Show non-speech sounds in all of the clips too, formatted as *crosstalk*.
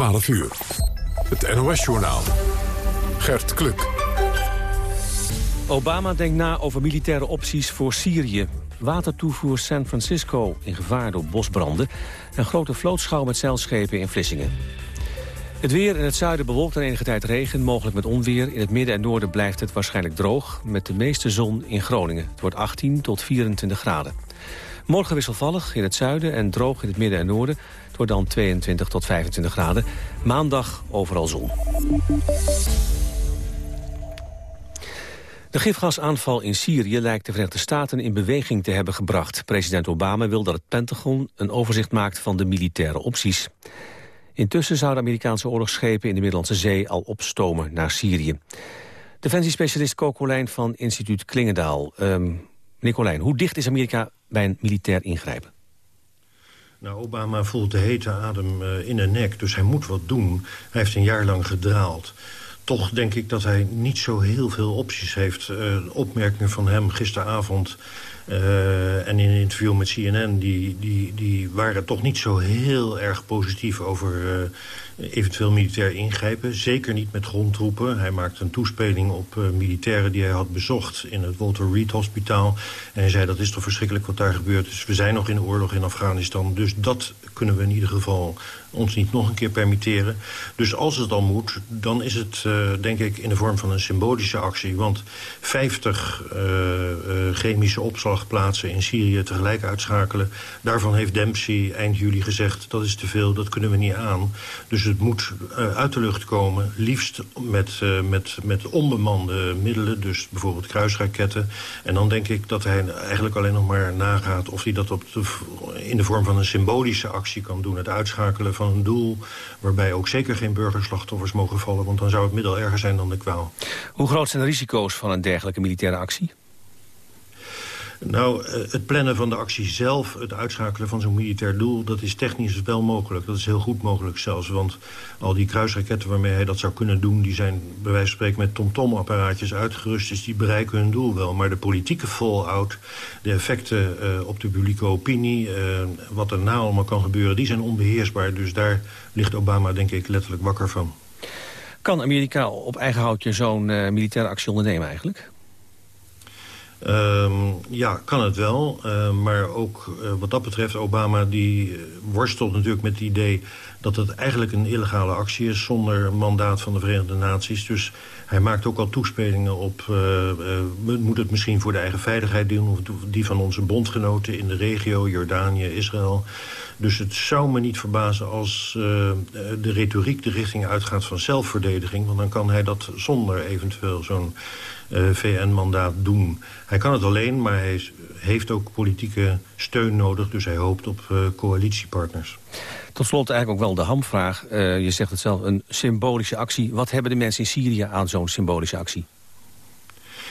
12 uur. Het NOS-journaal. Gert Kluk. Obama denkt na over militaire opties voor Syrië. Watertoevoer San Francisco in gevaar door bosbranden. En grote vlootschouw met zeilschepen in Vlissingen. Het weer in het zuiden bewolkt en enige tijd regen, mogelijk met onweer. In het midden en noorden blijft het waarschijnlijk droog... met de meeste zon in Groningen. Het wordt 18 tot 24 graden. Morgen wisselvallig in het zuiden en droog in het midden en noorden. Wordt dan 22 tot 25 graden. Maandag overal zon. De gifgasaanval in Syrië lijkt de Verenigde Staten in beweging te hebben gebracht. President Obama wil dat het Pentagon een overzicht maakt van de militaire opties. Intussen zouden Amerikaanse oorlogsschepen in de Middellandse Zee al opstomen naar Syrië. Defensiespecialist Kokolijn van instituut Klingendaal. Um, Nicolijn, hoe dicht is Amerika bij een militair ingrijpen? Nou, Obama voelt de hete adem uh, in de nek, dus hij moet wat doen. Hij heeft een jaar lang gedraald. Toch denk ik dat hij niet zo heel veel opties heeft. Uh, opmerkingen van hem gisteravond uh, en in een interview met CNN... Die, die, die waren toch niet zo heel erg positief over eventueel militair ingrijpen. Zeker niet met grondtroepen. Hij maakte een toespeling op uh, militairen die hij had bezocht in het Walter Reed Hospitaal. En hij zei dat is toch verschrikkelijk wat daar gebeurt. Dus we zijn nog in oorlog in Afghanistan. Dus dat kunnen we in ieder geval ons niet nog een keer permitteren. Dus als het dan moet, dan is het uh, denk ik in de vorm van een symbolische actie. Want 50 uh, uh, chemische opslagplaatsen in Syrië tegelijk uitschakelen... daarvan heeft Dempsey eind juli gezegd dat is te veel, dat kunnen we niet aan. Dus het moet uh, uit de lucht komen, liefst met, uh, met, met onbemande middelen... dus bijvoorbeeld kruisraketten. En dan denk ik dat hij eigenlijk alleen nog maar nagaat... of hij dat op de, in de vorm van een symbolische actie kan doen. Het uitschakelen van een doel waarbij ook zeker geen burgerslachtoffers mogen vallen... want dan zou het middel erger zijn dan de kwaal. Hoe groot zijn de risico's van een dergelijke militaire actie? Nou, eh, het plannen van de actie zelf, het uitschakelen van zo'n militair doel... dat is technisch wel mogelijk. Dat is heel goed mogelijk zelfs. Want al die kruisraketten waarmee hij dat zou kunnen doen... die zijn bij wijze van spreken met tom-tom-apparaatjes uitgerust... dus die bereiken hun doel wel. Maar de politieke fallout, de effecten uh, op de publieke opinie... Uh, wat er na allemaal kan gebeuren, die zijn onbeheersbaar. Dus daar ligt Obama denk ik letterlijk wakker van. Kan Amerika op eigen houtje zo'n militaire actie ondernemen eigenlijk? Um, ja, kan het wel. Uh, maar ook uh, wat dat betreft, Obama die worstelt natuurlijk met het idee... dat het eigenlijk een illegale actie is zonder mandaat van de Verenigde Naties. Dus hij maakt ook al toespelingen op... Uh, moet het misschien voor de eigen veiligheid doen... of die van onze bondgenoten in de regio, Jordanië, Israël. Dus het zou me niet verbazen als de retoriek de richting uitgaat van zelfverdediging. Want dan kan hij dat zonder eventueel zo'n VN-mandaat doen. Hij kan het alleen, maar hij heeft ook politieke steun nodig. Dus hij hoopt op uh, coalitiepartners. Tot slot eigenlijk ook wel de hamvraag. Uh, je zegt het zelf, een symbolische actie. Wat hebben de mensen in Syrië aan zo'n symbolische actie?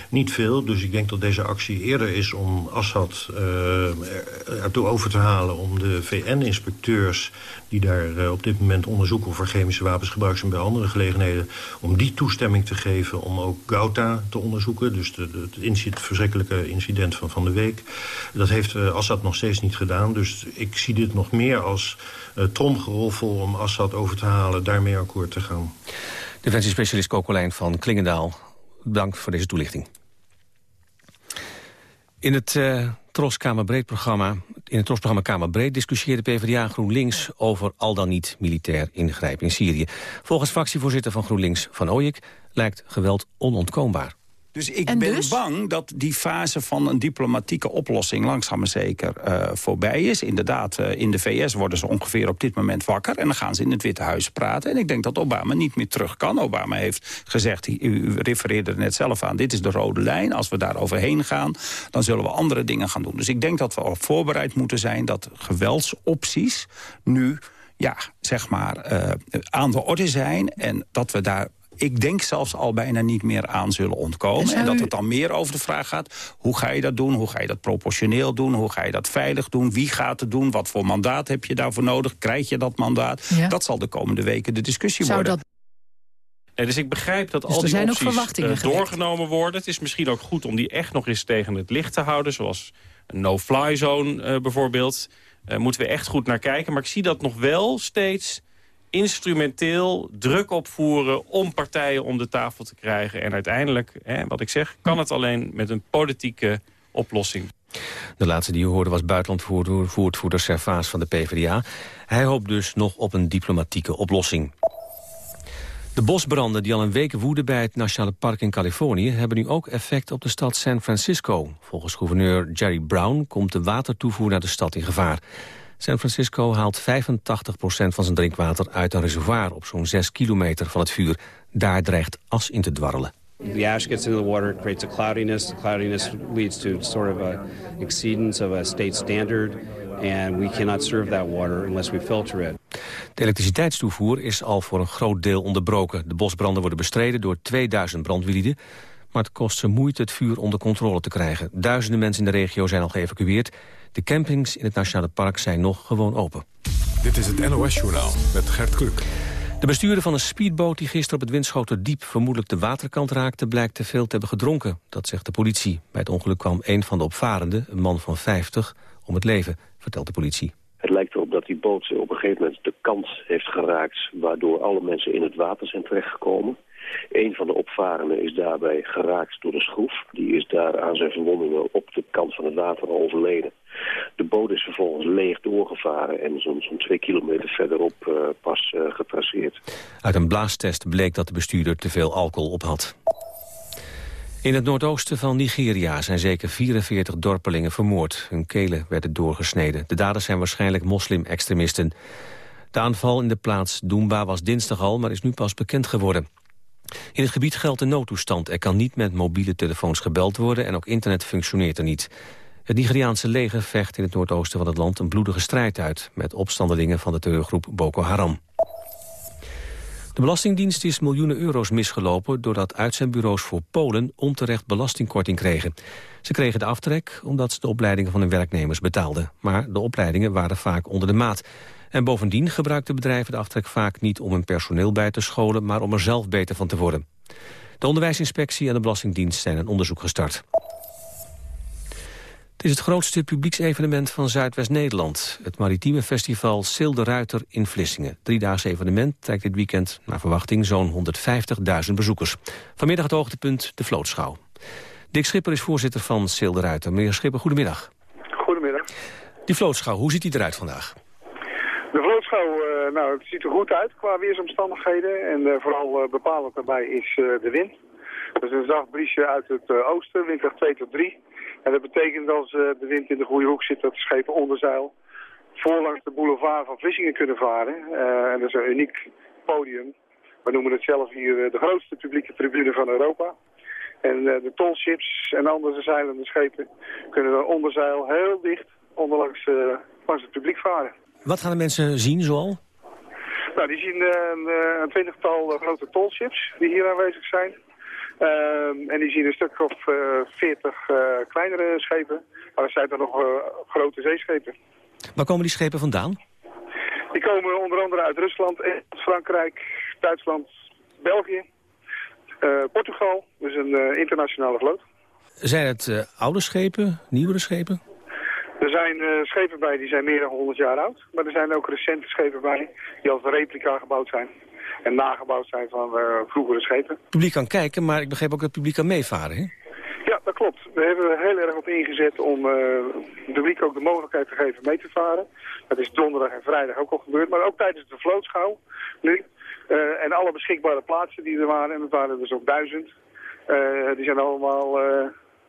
Niet veel, dus ik denk dat deze actie eerder is om Assad uh, ertoe over te halen... om de VN-inspecteurs die daar uh, op dit moment onderzoeken... of er chemische wapens gebruikt zijn bij andere gelegenheden... om die toestemming te geven om ook Gauta te onderzoeken. Dus de, het, verschrikkelijke incident van van de week. Dat heeft uh, Assad nog steeds niet gedaan. Dus ik zie dit nog meer als tromgeroffel om Assad over te halen... daarmee akkoord te gaan. Defensiespecialist Kokolijn van Klingendaal. Dank voor deze toelichting. In het uh, Kamerbreed-programma, in het Tros-programma Kamerbreed discussieerde PvdA GroenLinks over al dan niet militair ingrijpen in Syrië. Volgens fractievoorzitter van GroenLinks Van Ooyek lijkt geweld onontkoombaar. Dus ik en ben dus? bang dat die fase van een diplomatieke oplossing langzaam maar zeker uh, voorbij is. Inderdaad, uh, in de VS worden ze ongeveer op dit moment wakker... en dan gaan ze in het Witte Huis praten. En ik denk dat Obama niet meer terug kan. Obama heeft gezegd, u refereerde er net zelf aan... dit is de rode lijn, als we daar overheen gaan... dan zullen we andere dingen gaan doen. Dus ik denk dat we op voorbereid moeten zijn... dat geweldsopties nu ja, zeg maar, uh, aan de orde zijn... en dat we daar ik denk zelfs al bijna niet meer aan zullen ontkomen. En dat het dan meer over de vraag gaat... hoe ga je dat doen, hoe ga je dat proportioneel doen... hoe ga je dat veilig doen, wie gaat het doen... wat voor mandaat heb je daarvoor nodig, krijg je dat mandaat? Ja. Dat zal de komende weken de discussie Zou worden. Dat... Nee, dus ik begrijp dat dus al die opties uh, doorgenomen worden. Het is misschien ook goed om die echt nog eens tegen het licht te houden. Zoals een no-fly zone uh, bijvoorbeeld. Uh, moeten we echt goed naar kijken. Maar ik zie dat nog wel steeds instrumenteel druk opvoeren om partijen om de tafel te krijgen. En uiteindelijk, hè, wat ik zeg, kan het alleen met een politieke oplossing. De laatste die u hoorde was buitenlandvoortvoerder Servaas van de PvdA. Hij hoopt dus nog op een diplomatieke oplossing. De bosbranden die al een week woeden bij het Nationale Park in Californië... hebben nu ook effect op de stad San Francisco. Volgens gouverneur Jerry Brown komt de watertoevoer naar de stad in gevaar. San Francisco haalt 85% van zijn drinkwater uit een reservoir... op zo'n 6 kilometer van het vuur. Daar dreigt as in te dwarrelen. The ash gets into the water, it creates a cloudiness. The cloudiness leads to sort of a exceedance of a state standard. And we cannot serve that water unless we filter it. De elektriciteitstoevoer is al voor een groot deel onderbroken. De bosbranden worden bestreden door 2000 brandweerlieden. Maar het kost ze moeite het vuur onder controle te krijgen. Duizenden mensen in de regio zijn al geëvacueerd. De campings in het Nationale Park zijn nog gewoon open. Dit is het NOS Journaal met Gert Kluk. De bestuurder van een speedboot die gisteren op het diep vermoedelijk de waterkant raakte... blijkt te veel te hebben gedronken, dat zegt de politie. Bij het ongeluk kwam een van de opvarenden, een man van 50, om het leven, vertelt de politie. Het lijkt erop dat die boot op een gegeven moment de kant heeft geraakt... waardoor alle mensen in het water zijn terechtgekomen. Een van de opvarenden is daarbij geraakt door de schroef. Die is daar aan zijn verwondingen op de kant van het water overleden. De boot is vervolgens leeg doorgevaren en zo'n twee kilometer verderop uh, pas uh, getraceerd. Uit een blaastest bleek dat de bestuurder te veel alcohol op had. In het noordoosten van Nigeria zijn zeker 44 dorpelingen vermoord. Hun kelen werden doorgesneden. De daders zijn waarschijnlijk moslim-extremisten. De aanval in de plaats Doomba was dinsdag al, maar is nu pas bekend geworden. In het gebied geldt de noodtoestand. Er kan niet met mobiele telefoons gebeld worden en ook internet functioneert er niet. Het Nigeriaanse leger vecht in het noordoosten van het land een bloedige strijd uit... met opstandelingen van de terreurgroep Boko Haram. De Belastingdienst is miljoenen euro's misgelopen... doordat uitzendbureaus voor Polen onterecht belastingkorting kregen. Ze kregen de aftrek omdat ze de opleidingen van hun werknemers betaalden. Maar de opleidingen waren vaak onder de maat. En bovendien gebruikten bedrijven de aftrek vaak niet om hun personeel bij te scholen... maar om er zelf beter van te worden. De onderwijsinspectie en de Belastingdienst zijn een onderzoek gestart. Het is het grootste publieksevenement van Zuidwest-Nederland. Het maritieme festival Sil de Ruiter in Vlissingen. Driedaagse evenement trekt dit weekend naar verwachting zo'n 150.000 bezoekers. Vanmiddag het hoogtepunt de vlootschouw. Dick Schipper is voorzitter van Sil de Ruiter. Meneer Schipper, goedemiddag. Goedemiddag. Die vlootschouw, hoe ziet die eruit vandaag? Uh, nou, het ziet er goed uit qua weersomstandigheden. En uh, vooral uh, bepalend daarbij is de wind. Dus een zacht briesje uit het oosten, windkracht 2 tot 3. En dat betekent als de wind in de goede hoek zit dat de schepen onder zeil voorlangs de boulevard van Vlissingen kunnen varen. En dat is een uniek podium. We noemen het zelf hier de grootste publieke tribune van Europa. En de tolships en andere zeilende schepen kunnen dan onder zeil heel dicht onderlangs langs het publiek varen. Wat gaan de mensen zien zoal? Nou, die zien een twintigtal grote tolships die hier aanwezig zijn. Ehm, en die zien een stuk of uh, 40 uh, kleinere schepen. Maar er zijn er nog uh, grote zeeschepen. Waar komen die schepen vandaan? Die komen onder andere uit Rusland, Frankrijk, Duitsland, België, uh, Portugal. Dus een internationale vloot. Zijn het oude schepen, nieuwere schepen? Er zijn schepen bij die zijn meer dan 100 jaar oud. Maar er zijn ook recente schepen bij die als replica gebouwd zijn en nagebouwd zijn van uh, vroegere schepen. Het publiek kan kijken, maar ik begreep ook dat het publiek kan meevaren, hè? Ja, dat klopt. We hebben er heel erg op ingezet om uh, het publiek ook de mogelijkheid te geven mee te varen. Dat is donderdag en vrijdag ook al gebeurd, maar ook tijdens de vlootschouw nu. En alle beschikbare plaatsen die er waren, en dat waren er dus ook duizend, die zijn allemaal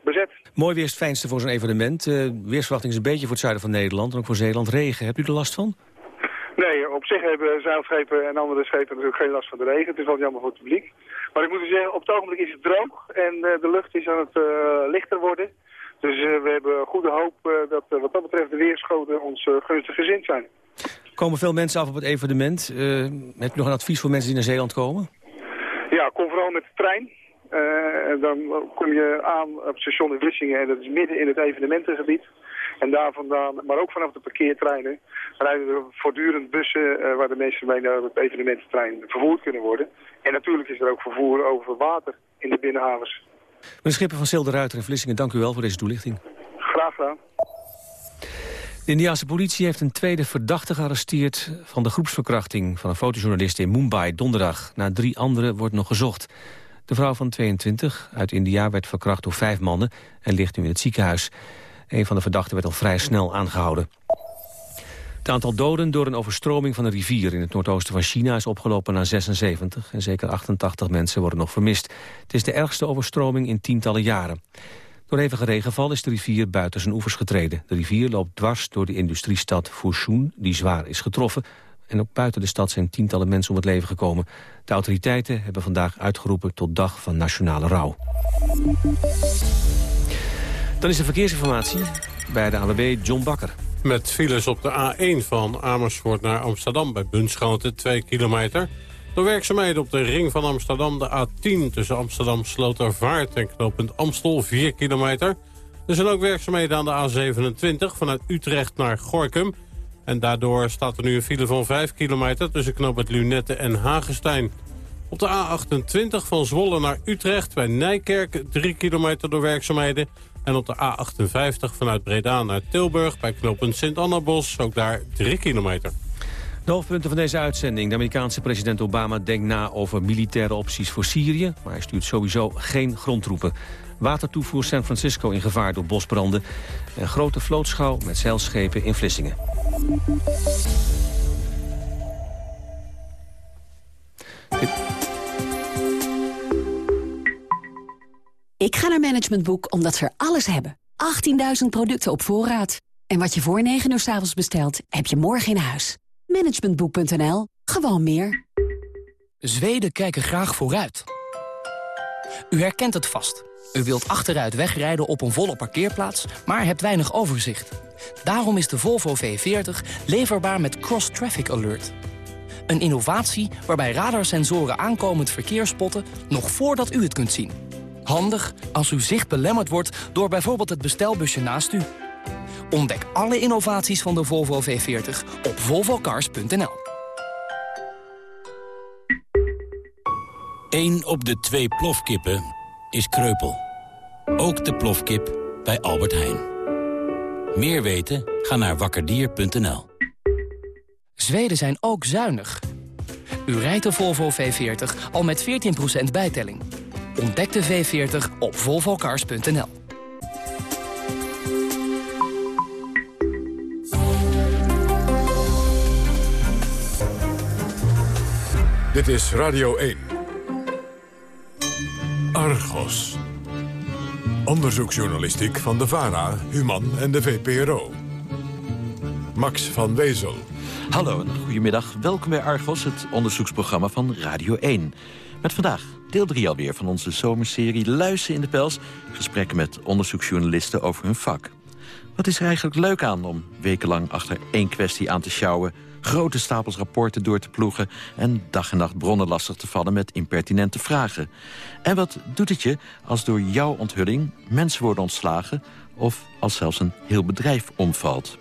bezet. Mooi weer is het fijnste voor zo'n evenement. weersverwachting is een beetje voor het zuiden van Nederland en ook voor Zeeland regen. Hebt u er last van? Nee, op zich hebben zeilschepen en andere schepen natuurlijk geen last van de regen. Het is wel jammer voor het publiek. Maar ik moet u zeggen, op het ogenblik is het droog en uh, de lucht is aan het uh, lichter worden. Dus we hebben goede hoop dat wat dat betreft de weerschoten ons gunstig gezind zijn. Komen veel mensen af op het evenement. heb je nog een advies voor mensen die naar Zeeland komen? Ja, kom vooral met de trein. Dan kom je aan op station in Vlissingen en dat is midden in het evenementengebied. En daar vandaan, maar ook vanaf de parkeertreinen, rijden er voortdurend bussen uh, waar de mensen mee naar het evenemententrein vervoerd kunnen worden. En natuurlijk is er ook vervoer over water in de binnenhavens. Meneer Schipper van Ruiter in Vlissingen, dank u wel voor deze toelichting. Graag gedaan. De De Indiaanse politie heeft een tweede verdachte gearresteerd... van de groepsverkrachting van een fotojournalist in Mumbai donderdag. Na drie anderen wordt nog gezocht. De vrouw van 22 uit India werd verkracht door vijf mannen... en ligt nu in het ziekenhuis. Een van de verdachten werd al vrij snel aangehouden. Het aantal doden door een overstroming van een rivier in het noordoosten van China is opgelopen naar 76 en zeker 88 mensen worden nog vermist. Het is de ergste overstroming in tientallen jaren. Door hevige regenval is de rivier buiten zijn oevers getreden. De rivier loopt dwars door de industriestad Fushun, die zwaar is getroffen. En ook buiten de stad zijn tientallen mensen om het leven gekomen. De autoriteiten hebben vandaag uitgeroepen tot dag van nationale rouw. Dan is de verkeersinformatie bij de ANWB John Bakker. Met files op de A1 van Amersfoort naar Amsterdam bij Bunschoten 2 kilometer. Door werkzaamheden op de ring van Amsterdam de A10 tussen Amsterdam Slotervaart en knooppunt Amstel 4 kilometer. Er zijn ook werkzaamheden aan de A27 vanuit Utrecht naar Gorkum. En daardoor staat er nu een file van 5 kilometer tussen knooppunt Lunette en Hagestein. Op de A28 van Zwolle naar Utrecht bij Nijkerk 3 kilometer door werkzaamheden. En op de A58 vanuit Breda naar Tilburg bij knooppunt Sint-Annabos ook daar 3 kilometer. De hoofdpunten van deze uitzending. De Amerikaanse president Obama denkt na over militaire opties voor Syrië... maar hij stuurt sowieso geen grondtroepen. Watertoevoer San Francisco in gevaar door bosbranden... en grote vlootschouw met zeilschepen in Vlissingen. Ik ga naar Management Boek omdat ze er alles hebben. 18.000 producten op voorraad. En wat je voor 9 uur s avonds bestelt, heb je morgen in huis. Managementboek.nl. Gewoon meer. Zweden kijken graag vooruit. U herkent het vast. U wilt achteruit wegrijden op een volle parkeerplaats, maar hebt weinig overzicht. Daarom is de Volvo V40 leverbaar met Cross Traffic Alert. Een innovatie waarbij radarsensoren aankomend verkeer spotten... nog voordat u het kunt zien. Handig als uw zicht belemmerd wordt door bijvoorbeeld het bestelbusje naast u. Ontdek alle innovaties van de Volvo V40 op volvocars.nl. Eén op de twee plofkippen is kreupel. Ook de plofkip bij Albert Heijn. Meer weten? Ga naar wakkerdier.nl. Zweden zijn ook zuinig. U rijdt de Volvo V40 al met 14% bijtelling. Ontdek de V40 op volvocars.nl. Dit is Radio 1. Argos. Onderzoeksjournalistiek van de VARA, Human en de VPRO. Max van Wezel. Hallo en goedemiddag. Welkom bij Argos, het onderzoeksprogramma van Radio 1. Met vandaag deel 3 alweer van onze zomerserie Luizen in de Pels. Gesprekken met onderzoeksjournalisten over hun vak. Wat is er eigenlijk leuk aan om wekenlang achter één kwestie aan te sjouwen... grote stapels rapporten door te ploegen... en dag en nacht bronnen lastig te vallen met impertinente vragen? En wat doet het je als door jouw onthulling mensen worden ontslagen... of als zelfs een heel bedrijf omvalt?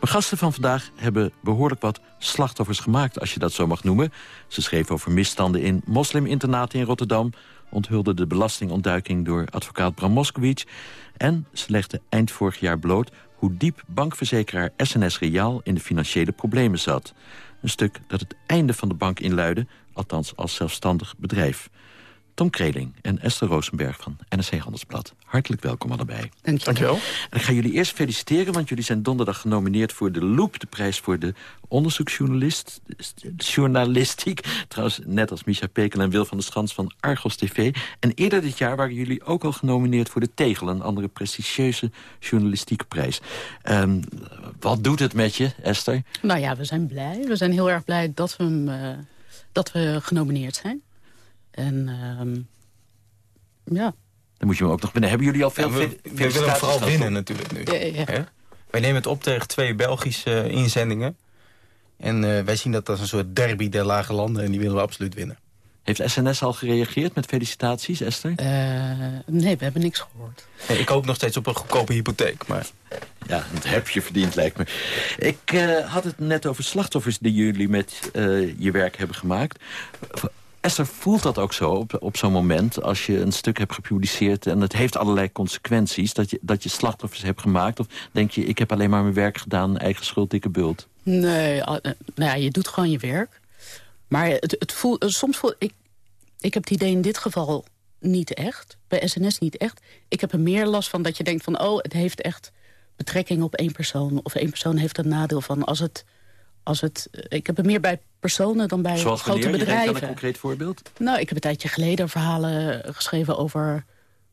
Mijn gasten van vandaag hebben behoorlijk wat slachtoffers gemaakt... als je dat zo mag noemen. Ze schreven over misstanden in mosliminternaten in Rotterdam... onthulden de belastingontduiking door advocaat Bram Moskowitz... en ze legden eind vorig jaar bloot hoe diep bankverzekeraar SNS Reaal... in de financiële problemen zat. Een stuk dat het einde van de bank inluidde, althans als zelfstandig bedrijf. Tom Kreling en Esther Rosenberg van NRC Handelsblad. Hartelijk welkom allebei. Dank je. Dankjewel. En ik ga jullie eerst feliciteren, want jullie zijn donderdag genomineerd voor de Loop, de prijs voor de onderzoeksjournalist, journalistiek. Trouwens, net als Micha Pekel en Wil van der Schans van Argos TV. En eerder dit jaar waren jullie ook al genomineerd voor de Tegel, een andere prestigieuze journalistieke prijs. Um, wat doet het met je, Esther? Nou ja, we zijn blij. We zijn heel erg blij dat we, hem, uh, dat we genomineerd zijn. En uh, ja. Dan moet je hem ook nog winnen. Hebben jullie al veel... Ja, we, we willen hem vooral winnen natuurlijk nu. Ja, ja. Wij nemen het op tegen twee Belgische uh, inzendingen. En uh, wij zien dat als een soort derby der lage landen. En die willen we absoluut winnen. Heeft SNS al gereageerd met felicitaties, Esther? Uh, nee, we hebben niks gehoord. Nee, ik hoop nog steeds op een goedkope hypotheek. Maar... Ja, dat heb je verdiend, lijkt me. Ik uh, had het net over slachtoffers die jullie met uh, je werk hebben gemaakt. Esther, voelt dat ook zo op, op zo'n moment... als je een stuk hebt gepubliceerd en het heeft allerlei consequenties... Dat je, dat je slachtoffers hebt gemaakt? Of denk je, ik heb alleen maar mijn werk gedaan, eigen schuld, dikke bult? Nee, nou ja, je doet gewoon je werk. Maar het, het voelt, soms voelt... Ik, ik heb het idee in dit geval niet echt. Bij SNS niet echt. Ik heb er meer last van dat je denkt van... oh, het heeft echt betrekking op één persoon. Of één persoon heeft er nadeel van. Als het, als het, ik heb er meer bij personen dan bij Zoals grote wanneer? bedrijven. Je een concreet voorbeeld? Nou, ik heb een tijdje geleden verhalen geschreven over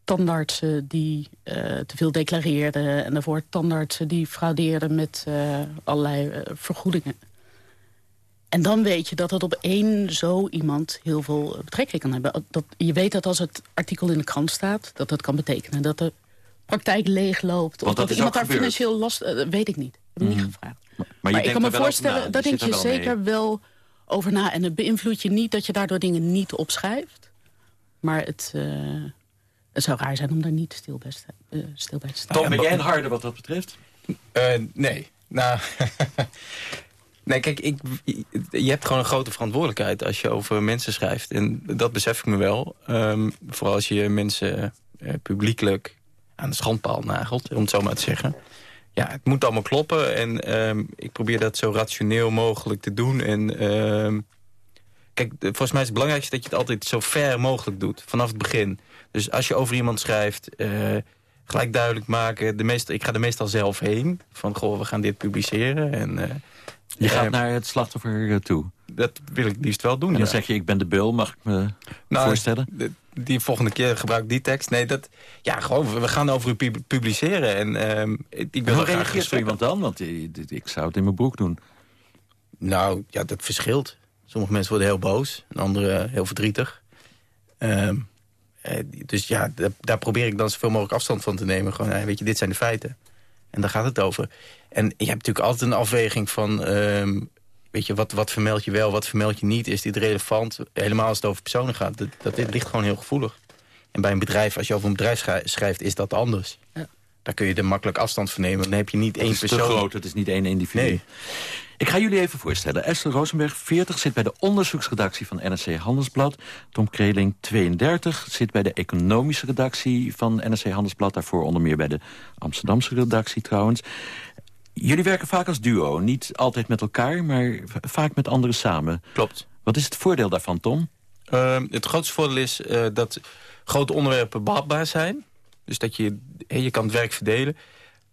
tandartsen die uh, te veel declareerden... en daarvoor tandartsen die fraudeerden met uh, allerlei uh, vergoedingen. En dan weet je dat het op één zo iemand heel veel betrekking kan hebben. Dat, je weet dat als het artikel in de krant staat... dat dat kan betekenen dat de praktijk leegloopt. of dat, dat iemand daar financieel last... Uh, weet ik niet. Heb ik niet Mhm. gevraagd. Maar, maar, Maar, je ik kan denkt me voorstellen, daar Je denk je er mee. zeker wel over na. En het beïnvloedt je niet dat je daardoor dingen niet opschrijft. Maar het, eh, het zou raar zijn om daar niet stil bij, sta- eh, stil bij te staan. Tom, ben jij een harde wat dat betreft? Eh, nee. Nou, *laughs* nee, kijk, ik, je hebt gewoon een grote verantwoordelijkheid als je over mensen schrijft. En dat besef ik me wel. Ehm, vooral als je mensen eh, publiekelijk aan de schandpaal nagelt, om het zo maar te zeggen. Ja, het moet allemaal kloppen en ehm, ik probeer dat zo rationeel mogelijk te doen. En ehm, kijk, volgens mij is het belangrijkste dat je het altijd zo ver mogelijk doet, vanaf het begin. Dus als je over iemand schrijft, eh, gelijk duidelijk maken. De meeste, ik ga er meestal zelf heen. Van, goh, we gaan dit publiceren. En, eh, Je gaat naar het slachtoffer eh, toe. Dat wil ik liefst wel doen, En dan ja. zeg je, ik ben de bul, mag ik me Nou, voorstellen? die volgende keer gebruik ik die tekst. Nee, dat, ja, gewoon, we- gaan over u pub- publiceren. En ehm, ik, wil Hoe reageert zo iemand dan? Want eh, ik zou het in mijn broek doen. Nou, ja, dat verschilt. Sommige mensen worden heel boos. En anderen heel verdrietig. Ehm, eh, dus ja, da- daar probeer ik dan zoveel mogelijk afstand van te nemen. Gewoon, weet je, dit zijn de feiten. En daar gaat het over. En je hebt natuurlijk altijd een afweging van... ehm, weet je, wat, wat vermeld je wel, wat vermeld je niet? Is dit relevant? Helemaal als het over personen gaat. Dat, dat dit ligt gewoon heel gevoelig. En bij een bedrijf, als je over een bedrijf schrij- schrijft, is dat anders. Ja. Daar kun je er makkelijk afstand van nemen. Dan heb je niet één Het is te persoon. groot, het is niet één individu. Nee. Ik ga jullie even voorstellen. Esther Rosenberg, 40, zit bij de onderzoeksredactie van NRC Handelsblad. Tom Kreling, 32, zit bij de economische redactie van NRC Handelsblad. Daarvoor onder meer bij de Amsterdamse redactie trouwens. Jullie werken vaak als duo. Niet altijd met elkaar, maar vaak met anderen samen. Klopt. Wat is het voordeel daarvan, Tom? Ehm, het grootste voordeel is eh, dat grote onderwerpen behapbaar zijn. Dus dat je, hè, je kan het werk verdelen.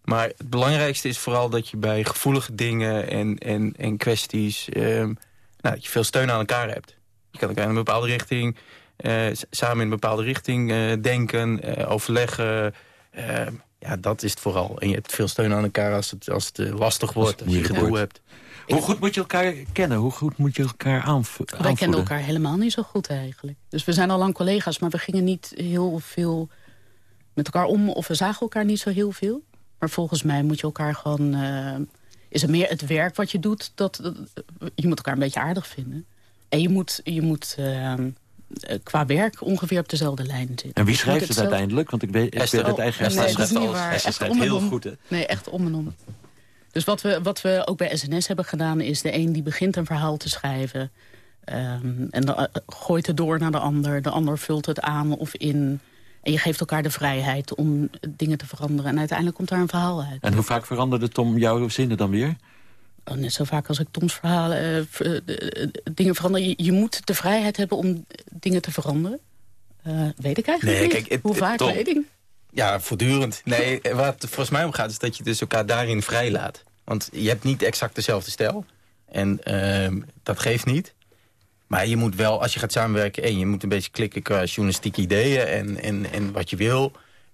Maar het belangrijkste is vooral dat je bij gevoelige dingen en, en, en kwesties... ehm, nou, dat je veel steun aan elkaar hebt. Je kan elkaar in een bepaalde richting, eh, samen in een bepaalde richting eh, denken, eh, overleggen. Ehm, ja, dat is het vooral. En je hebt veel steun aan elkaar als het, als het lastig wordt, als, je gedoe wordt. hebt. Hoe goed moet je elkaar kennen? Hoe goed moet je elkaar aanv Wij kenden aanvoelen? elkaar helemaal niet zo goed eigenlijk. Dus we zijn al lang collega's, maar we gingen niet heel veel met elkaar om... of we zagen elkaar niet zo heel veel. Maar volgens mij moet je elkaar gewoon... eh, is het meer het werk wat je doet, dat, dat- je moet elkaar een beetje aardig vinden. En je moet, je moet eh, eh, qua werk ongeveer op dezelfde lijn zitten. En wie schrijft het uiteindelijk? Want ik weet, ik Esther. weet uit eigen Oh, nee, niet alles. waar. Esther Echt schrijft heel om. goed, hè? Nee, echt om en om. Dus wat we, wat we ook bij SNS hebben gedaan... is de een die begint een verhaal te schrijven... ehm, en dan, eh, gooit het door naar de ander. De ander vult het aan of in. En je geeft elkaar de vrijheid om dingen te veranderen. En uiteindelijk komt daar een verhaal uit. En hoe vaak veranderde Tom jouw zinnen dan weer? Oh, net zo vaak als ik Toms verhalen... eh, ver- eh, eh, dingen veranderen. Je, je moet de vrijheid hebben om dingen te veranderen. Eh, weet ik eigenlijk Nee, niet. kijk, het- Hoe het- vaak Tom, weet ik Ja, voortdurend. Nee, waar het volgens mij om gaat is dat je dus elkaar daarin vrijlaat. Want je hebt niet exact dezelfde stijl. En ehm, dat geeft niet. Maar je moet wel, als je gaat samenwerken... één, je moet een beetje klikken qua journalistieke ideeën en, en, en wat je wil.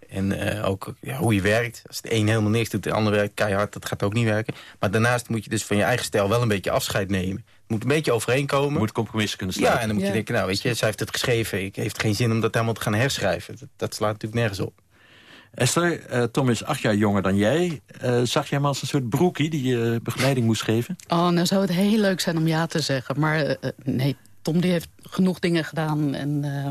En eh, ook ja, hoe je werkt. Als de een helemaal niks doet, de ander werkt keihard. Dat gaat ook niet werken. Maar daarnaast moet je dus van je eigen stijl wel een beetje afscheid nemen. Het moet een beetje overeenkomen. Je moet compromissen kunnen Ja, sluiten. en dan moet je Ja. denken, nou weet je, zij heeft het geschreven. Ik heeft geen zin om dat helemaal te gaan herschrijven. Dat, dat slaat natuurlijk nergens op. Esther, eh, Tom is acht jaar jonger dan jij. Eh, zag jij hem als een soort broekie die je begeleiding moest geven? Oh, nou zou het heel leuk zijn om ja te zeggen. Maar eh, nee, Tom die heeft genoeg dingen gedaan en eh,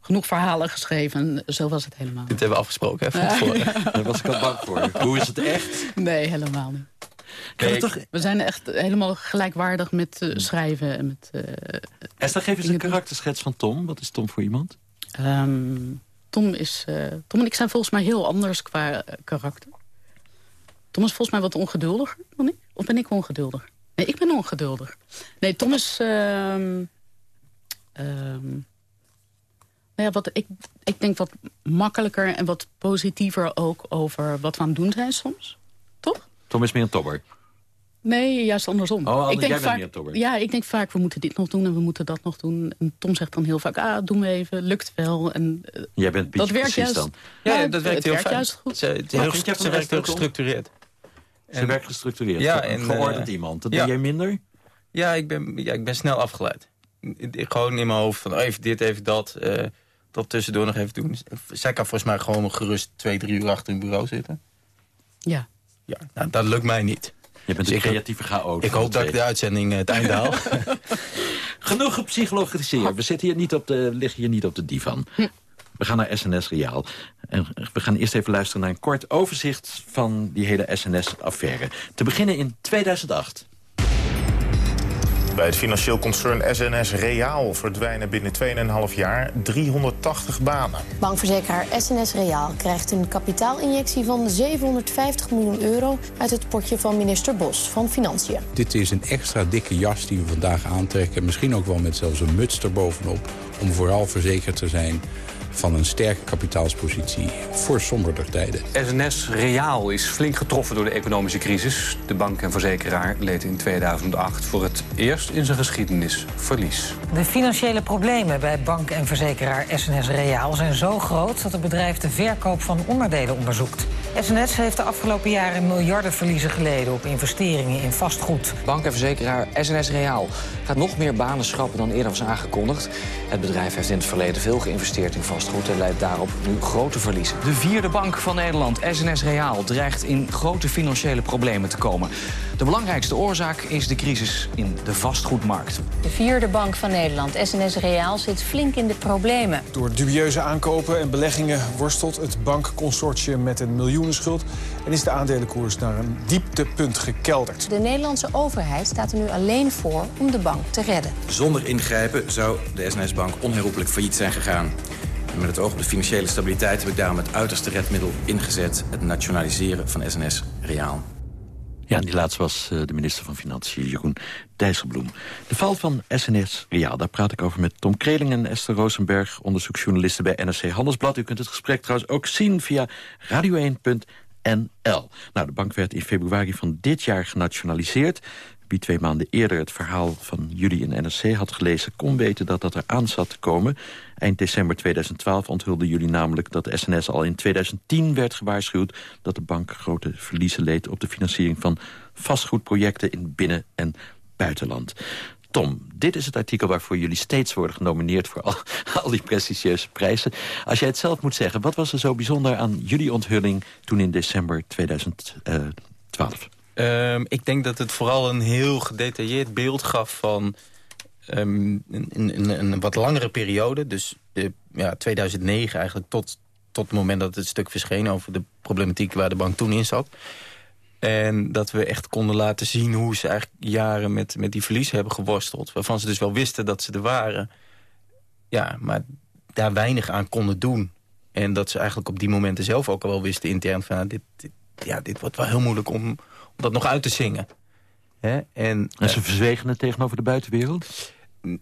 genoeg verhalen geschreven. Zo was het helemaal. Dit hebben we afgesproken, hè, van tevoren. *laughs* Daar was ik al bang voor. Hoe is het echt? Nee, helemaal niet. Toch... We zijn echt helemaal gelijkwaardig met eh, schrijven en met... eh, Esther, geef eens een karakterschets van Tom. Wat is Tom voor iemand? Um, Tom, is, uh, Tom en ik zijn volgens mij heel anders qua karakter. Tom is volgens mij wat ongeduldiger dan ik. Of ben ik ongeduldig? Nee, ik ben ongeduldig. Nee, Tom is... Uh, nou ja, wat, ik, ik denk wat makkelijker en wat positiever ook over wat we aan het doen zijn soms. Toch? Tom is meer een tobber. Nee, juist andersom. Oh, ik denk jij vaak, bent meer Ja, ik denk vaak, we moeten dit nog doen en we moeten dat nog doen. En Tom zegt dan heel vaak, ah, doen we even, lukt wel. En, uh, jij bent dat werkt juist, dan? Ja, dat werkt heel werkt juist goed. Ze, het heel, ze werkt heel gestructureerd. Ze werkt gestructureerd. Ja, en, geordend uh, iemand. Dat ja. ben jij minder? Ja ik, ben, ja, ik ben snel afgeleid. Gewoon in mijn hoofd van oh, even dit, even dat. Uh, dat tussendoor nog even doen. Zij kan volgens mij gewoon gerust twee, drie uur achter een bureau zitten. Ja. Ja, nou, dat lukt mij niet. Je bent dus een creatieve chaot. Ik hoop dat ik de uitzending uh, het einde haal. *laughs* Genoeg gepsychologiseerd. We zitten hier niet op de, liggen hier niet op de divan. Hm. We gaan naar SNS Reaal. En we gaan eerst even luisteren naar een kort overzicht van die hele SNS-affaire. Te beginnen in 2008. Bij het financieel concern SNS Reaal verdwijnen binnen 2,5 jaar 380 banen. Bankverzekeraar SNS Reaal krijgt een kapitaalinjectie van 750 miljoen euro uit het potje van minister Bos van Financiën. Dit is een extra dikke jas die we vandaag aantrekken. Misschien ook wel met zelfs een muts erbovenop. Om vooral verzekerd te zijn van een sterke kapitaalspositie voor somberder tijden. SNS Reaal is flink getroffen door de economische crisis. De bank en verzekeraar leed in 2008 voor het eerst in zijn geschiedenis verlies. De financiële problemen bij bank en verzekeraar SNS Reaal zijn zo groot... dat het bedrijf de verkoop van onderdelen onderzoekt. SNS heeft de afgelopen jaren miljarden verliezen geleden op investeringen in vastgoed. Bank en verzekeraar SNS Reaal gaat nog meer banen schrappen dan eerder was aangekondigd. Het bedrijf heeft in het verleden veel geïnvesteerd in vastgoed en leidt daarop nu grote verliezen. De vierde bank van Nederland, SNS Reaal, dreigt in grote financiële problemen te komen. De belangrijkste oorzaak is de crisis in de vastgoedmarkt. De vierde bank van Nederland, SNS Reaal, zit flink in de problemen. Door dubieuze aankopen en beleggingen worstelt het bankconsortium met een miljoenenschuld... en is de aandelenkoers naar een dieptepunt gekelderd. De Nederlandse overheid staat er nu alleen voor om de bank te redden. Zonder ingrijpen zou de SNS-bank onherroepelijk failliet zijn gegaan. En met het oog op de financiële stabiliteit heb ik daarom het uiterste redmiddel ingezet... het nationaliseren van SNS Reaal. Ja, die laatste was uh, de minister van Financiën, Jeroen Dijsselbloem. De val van SNS Reaal, daar praat ik over met Tom Kreling en Esther Rosenberg... onderzoeksjournalisten bij NRC Handelsblad. U kunt het gesprek trouwens ook zien via radio1.nl. Nou, de bank werd in februari van dit jaar genationaliseerd. Wie twee maanden eerder het verhaal van jullie in NRC had gelezen... kon weten dat dat er aan zat te komen. Eind december 2012 onthulden jullie namelijk dat SNS al in 2010 werd gewaarschuwd... dat de bank grote verliezen leed op de financiering van vastgoedprojecten in binnen- en buitenland. Tom, dit is het artikel waarvoor jullie steeds worden genomineerd... voor al, *laughs* al, die prestigieuze prijzen. Als jij het zelf moet zeggen, wat was er zo bijzonder aan jullie onthulling... toen in december 2012? Um, ik denk dat het vooral een heel gedetailleerd beeld gaf van um, een, een, wat langere periode. Dus de, ja, 2009 eigenlijk tot, tot het moment dat het stuk verscheen... over de problematiek waar de bank toen in zat. En dat we echt konden laten zien hoe ze eigenlijk jaren met, met die verlies hebben geworsteld. Waarvan ze dus wel wisten dat ze er waren. Ja, maar daar weinig aan konden doen. En dat ze eigenlijk op die momenten zelf ook al wel wisten intern van... dit, dit ja, dit wordt wel heel moeilijk om, dat nog uit te zingen. Hè? En, en ze uh, verzwegen het tegenover de buitenwereld?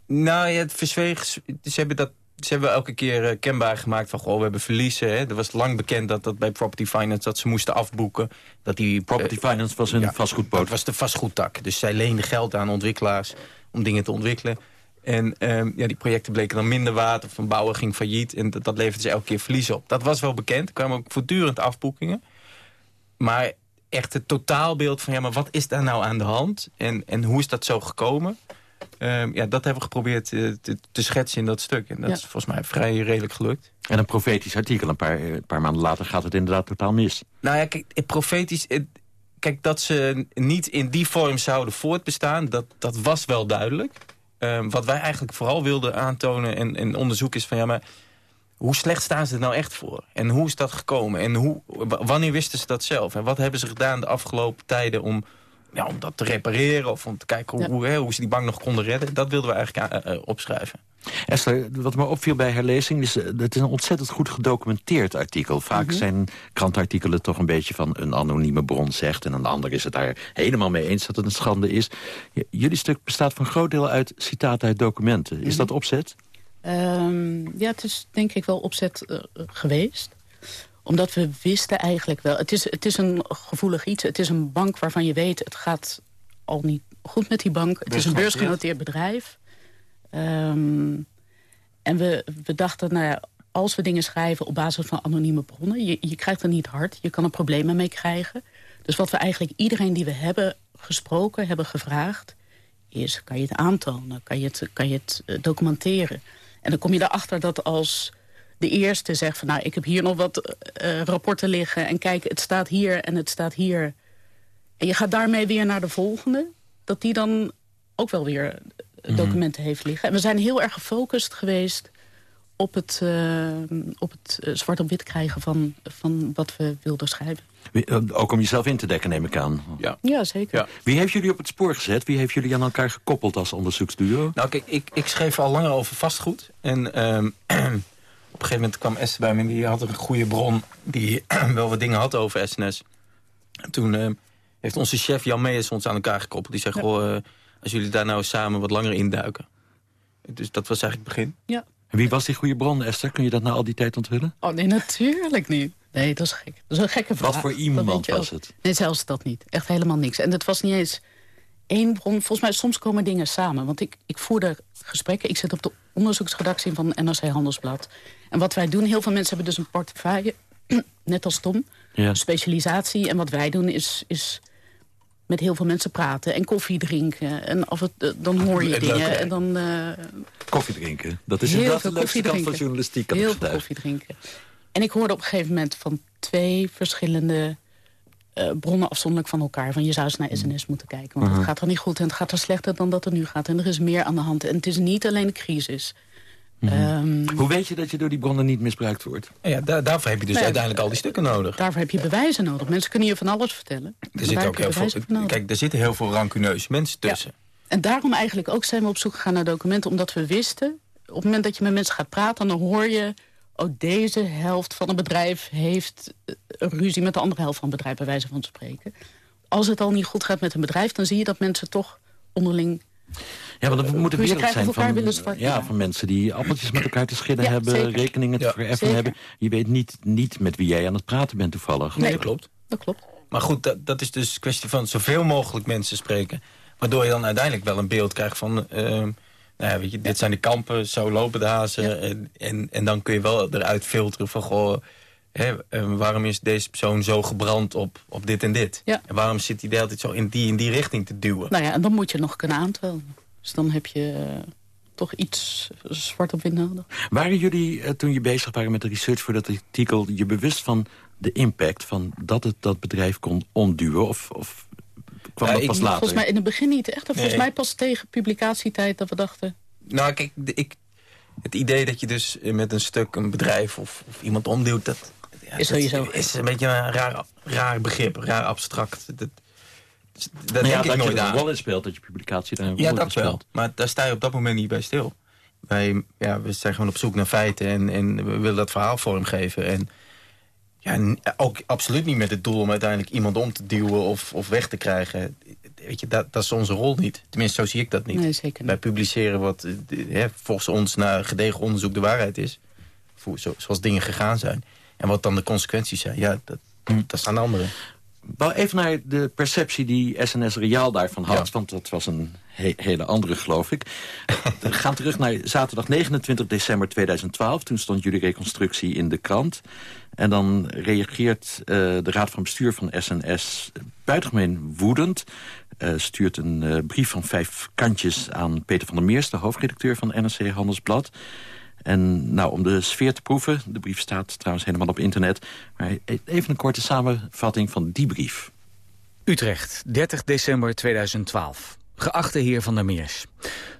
Nou ja, het verzweeg, ze hebben dat ze hebben elke keer uh, kenbaar gemaakt van... goh, we hebben verliezen. Hè. Er was lang bekend dat, dat bij Property Finance dat ze moesten afboeken. Dat die, Property uh, Finance was een ja, vastgoedpoot. Dat was de vastgoedtak. Dus zij leenden geld aan ontwikkelaars om dingen te ontwikkelen. En um, ja, die projecten bleken dan minder waard of een bouwer ging failliet. En dat, dat leverde ze elke keer verliezen op. Dat was wel bekend. Er kwamen ook voortdurend afboekingen. Maar echt het totaalbeeld van... ja, maar wat is daar nou aan de hand? En, en hoe is dat zo gekomen? Um, ja, dat hebben we geprobeerd uh, te, te, schetsen in dat stuk. En dat ja. is volgens mij vrij redelijk gelukt. En een profetisch artikel. Een paar, een paar maanden later gaat het inderdaad totaal mis. Nou ja, kijk, profetisch... Het, kijk, dat ze niet in die vorm zouden voortbestaan... dat, dat was wel duidelijk. Um, wat wij eigenlijk vooral wilden aantonen en, en onderzoek is van... ja, maar hoe slecht staan ze er nou echt voor? En hoe is dat gekomen? En hoe, wanneer wisten ze dat zelf? En wat hebben ze gedaan de afgelopen tijden om, ja, om dat te repareren of om te kijken hoe, hoe, hoe, ze die bank nog konden redden. Dat wilden we eigenlijk opschrijven. Esther, wat me opviel bij herlezing is... het is een ontzettend goed gedocumenteerd artikel. Vaak mhm. zijn krantartikelen toch een beetje van een anonieme bron zegt... en een ander is het daar helemaal mee eens dat het een schande is. Jullie stuk bestaat van een groot deel uit citaten uit documenten. Is mhm. dat opzet? Um, ja, het is denk ik wel opzet uh, geweest omdat we wisten eigenlijk wel... Het is, het is een gevoelig iets. Het is een bank waarvan je weet... het gaat al niet goed met die bank. Het is een beursgenoteerd bedrijf. Um, en we, we dachten, nou ja, als we dingen schrijven op basis van anonieme bronnen... Je, je krijgt er niet hard, je kan er problemen mee krijgen. Dus wat we eigenlijk iedereen die we hebben gesproken, hebben gevraagd... is, kan je het aantonen, kan je het, kan je het uh, documenteren? En dan kom je erachter dat als de eerste zegt van... nou, ik heb hier nog wat uh, rapporten liggen en kijk, het staat hier en het staat hier... en je gaat daarmee weer naar de volgende... dat die dan ook wel weer Mhm. documenten heeft liggen. En we zijn heel erg gefocust geweest op het, uh, op het uh, zwart op wit krijgen van, van wat we wilden schrijven. Eh, ook om jezelf in te dekken, neem ik aan. Ja, ja zeker. Ja. Wie heeft jullie op het spoor gezet? Wie heeft jullie aan elkaar gekoppeld als onderzoeksduo? Nou, kijk, ik, ik schreef al langer over vastgoed. En ehm, *clears throat* op een gegeven moment kwam Esther bij me... en die had een goede bron die *clears throat* wel wat dingen had over SNS. En toen ehm, heeft onze chef Jan Meijers ons aan elkaar gekoppeld. Die zegt, ja als jullie daar nou samen wat langer induiken. Dus dat was eigenlijk het begin. Ja. En wie was die goede bron, Esther? Kun je dat na al die tijd onthullen? Oh nee, natuurlijk niet. Nee, dat is gek. Dat is een gekke vraag. Wat voor iemand was het? Nee, zelfs dat niet. Echt helemaal niks. En het was niet eens één bron. Volgens mij, soms komen dingen samen. Want ik, ik voerde gesprekken. Ik zit op de onderzoeksredactie van NRC Handelsblad. En wat wij doen, heel veel mensen hebben dus een portefeuille. *clears throat* net als Tom. Ja. Specialisatie. En wat wij doen is, is met heel veel mensen praten en koffie drinken. En af het, eh, dan hoor je dingen. En dan, uh, koffie drinken, dat is inderdaad de leukste kant van journalistiek. Heel veel koffie drinken. En ik hoorde op een gegeven moment van twee verschillende uh, bronnen afzonderlijk van elkaar. Van je zou eens naar SNS moeten kijken. Want het gaat er niet goed en het gaat er slechter dan dat het nu gaat. En er is meer aan de hand. En het is niet alleen de crisis. Mhm. Ehm, Hoe weet je dat je door die bronnen niet misbruikt wordt? Ja, daar, daarvoor heb je dus uiteindelijk al die stukken nodig. Daarvoor heb je bewijzen nodig. Mensen kunnen je van alles vertellen. Er zit ook heel veel, kijk, er zitten heel veel rancuneuze mensen tussen. En daarom eigenlijk ook zijn we op zoek gegaan naar documenten. Omdat we wisten, op het moment dat je met mensen gaat praten... dan hoor je, oh, deze helft van een bedrijf heeft eh, ruzie met de andere helft van het bedrijf... bij wijze van spreken. Als het al niet goed gaat met een bedrijf... dan zie je dat mensen toch onderling ja, want er moet een wereld zijn van, ja, van mensen die appeltjes met elkaar te schillen hebben... rekeningen te vereffen hebben. Je weet niet, niet met wie jij aan het praten bent toevallig. Nee, dat klopt. Dat klopt. Maar goed, dat, dat is dus een kwestie van zoveel mogelijk mensen spreken. Waardoor je dan uiteindelijk wel een beeld krijgt van... Uh, nou ja, weet je, dit zijn de kampen, zo lopen de hazen. En, en, en, dan kun je wel eruit filteren van... Goh, hè, eh, waarom is deze persoon zo gebrand op, op dit en dit? En waarom zit hij de hele tijd zo in die, in die richting te duwen? Nou ja, en dan moet je nog kunnen aantonen. Dus dan heb je uh, toch iets zwart op wit nodig. Waren jullie, uh, toen je bezig waren met de research voor dat artikel... je bewust van de impact van dat het dat bedrijf kon omduwen? Of, of kwam ja, dat pas ik, later? Volgens mij in het begin niet echt. Volgens mij pas tegen publicatietijd dat we dachten... Nou, kijk, ik, het idee dat je dus met een stuk een bedrijf of, of iemand omduwt... dat, ja, is, sowieso. is een beetje een raar, raar begrip, raar abstract. Dat, dat denk ik nooit aan. wel in speelt, dat je publicatie daar een ja, dat Wel. Maar daar sta je op dat moment niet bij stil. Wij, ja, we zijn gewoon op zoek naar feiten en, en we willen dat verhaal vormgeven. En ja, ook absoluut niet met het doel om uiteindelijk iemand om te duwen of, of weg te krijgen. Weet je, dat, dat is onze rol niet. Tenminste, zo zie ik dat niet. Nee, zeker niet. Wij publiceren wat hè, volgens ons na gedegen onderzoek de waarheid is. Zoals dingen gegaan zijn. En wat dan de consequenties zijn, ja, dat, dat staan anderen. Wel even naar de perceptie die SNS Reaal daarvan had. Want dat was een hele andere, geloof ik. We gaan terug naar zaterdag 29 december 2012. Toen stond jullie reconstructie in de krant. En dan reageert uh, de raad van bestuur van SNS buitengemeen woedend. Uh, stuurt een uh, brief van vijf kantjes aan Peter van der Meers... de hoofdredacteur van NRC Handelsblad... En nou, om de sfeer te proeven, de brief staat trouwens helemaal op internet... maar even een korte samenvatting van die brief. Utrecht, 30 december 2012. Geachte heer Van der Meers.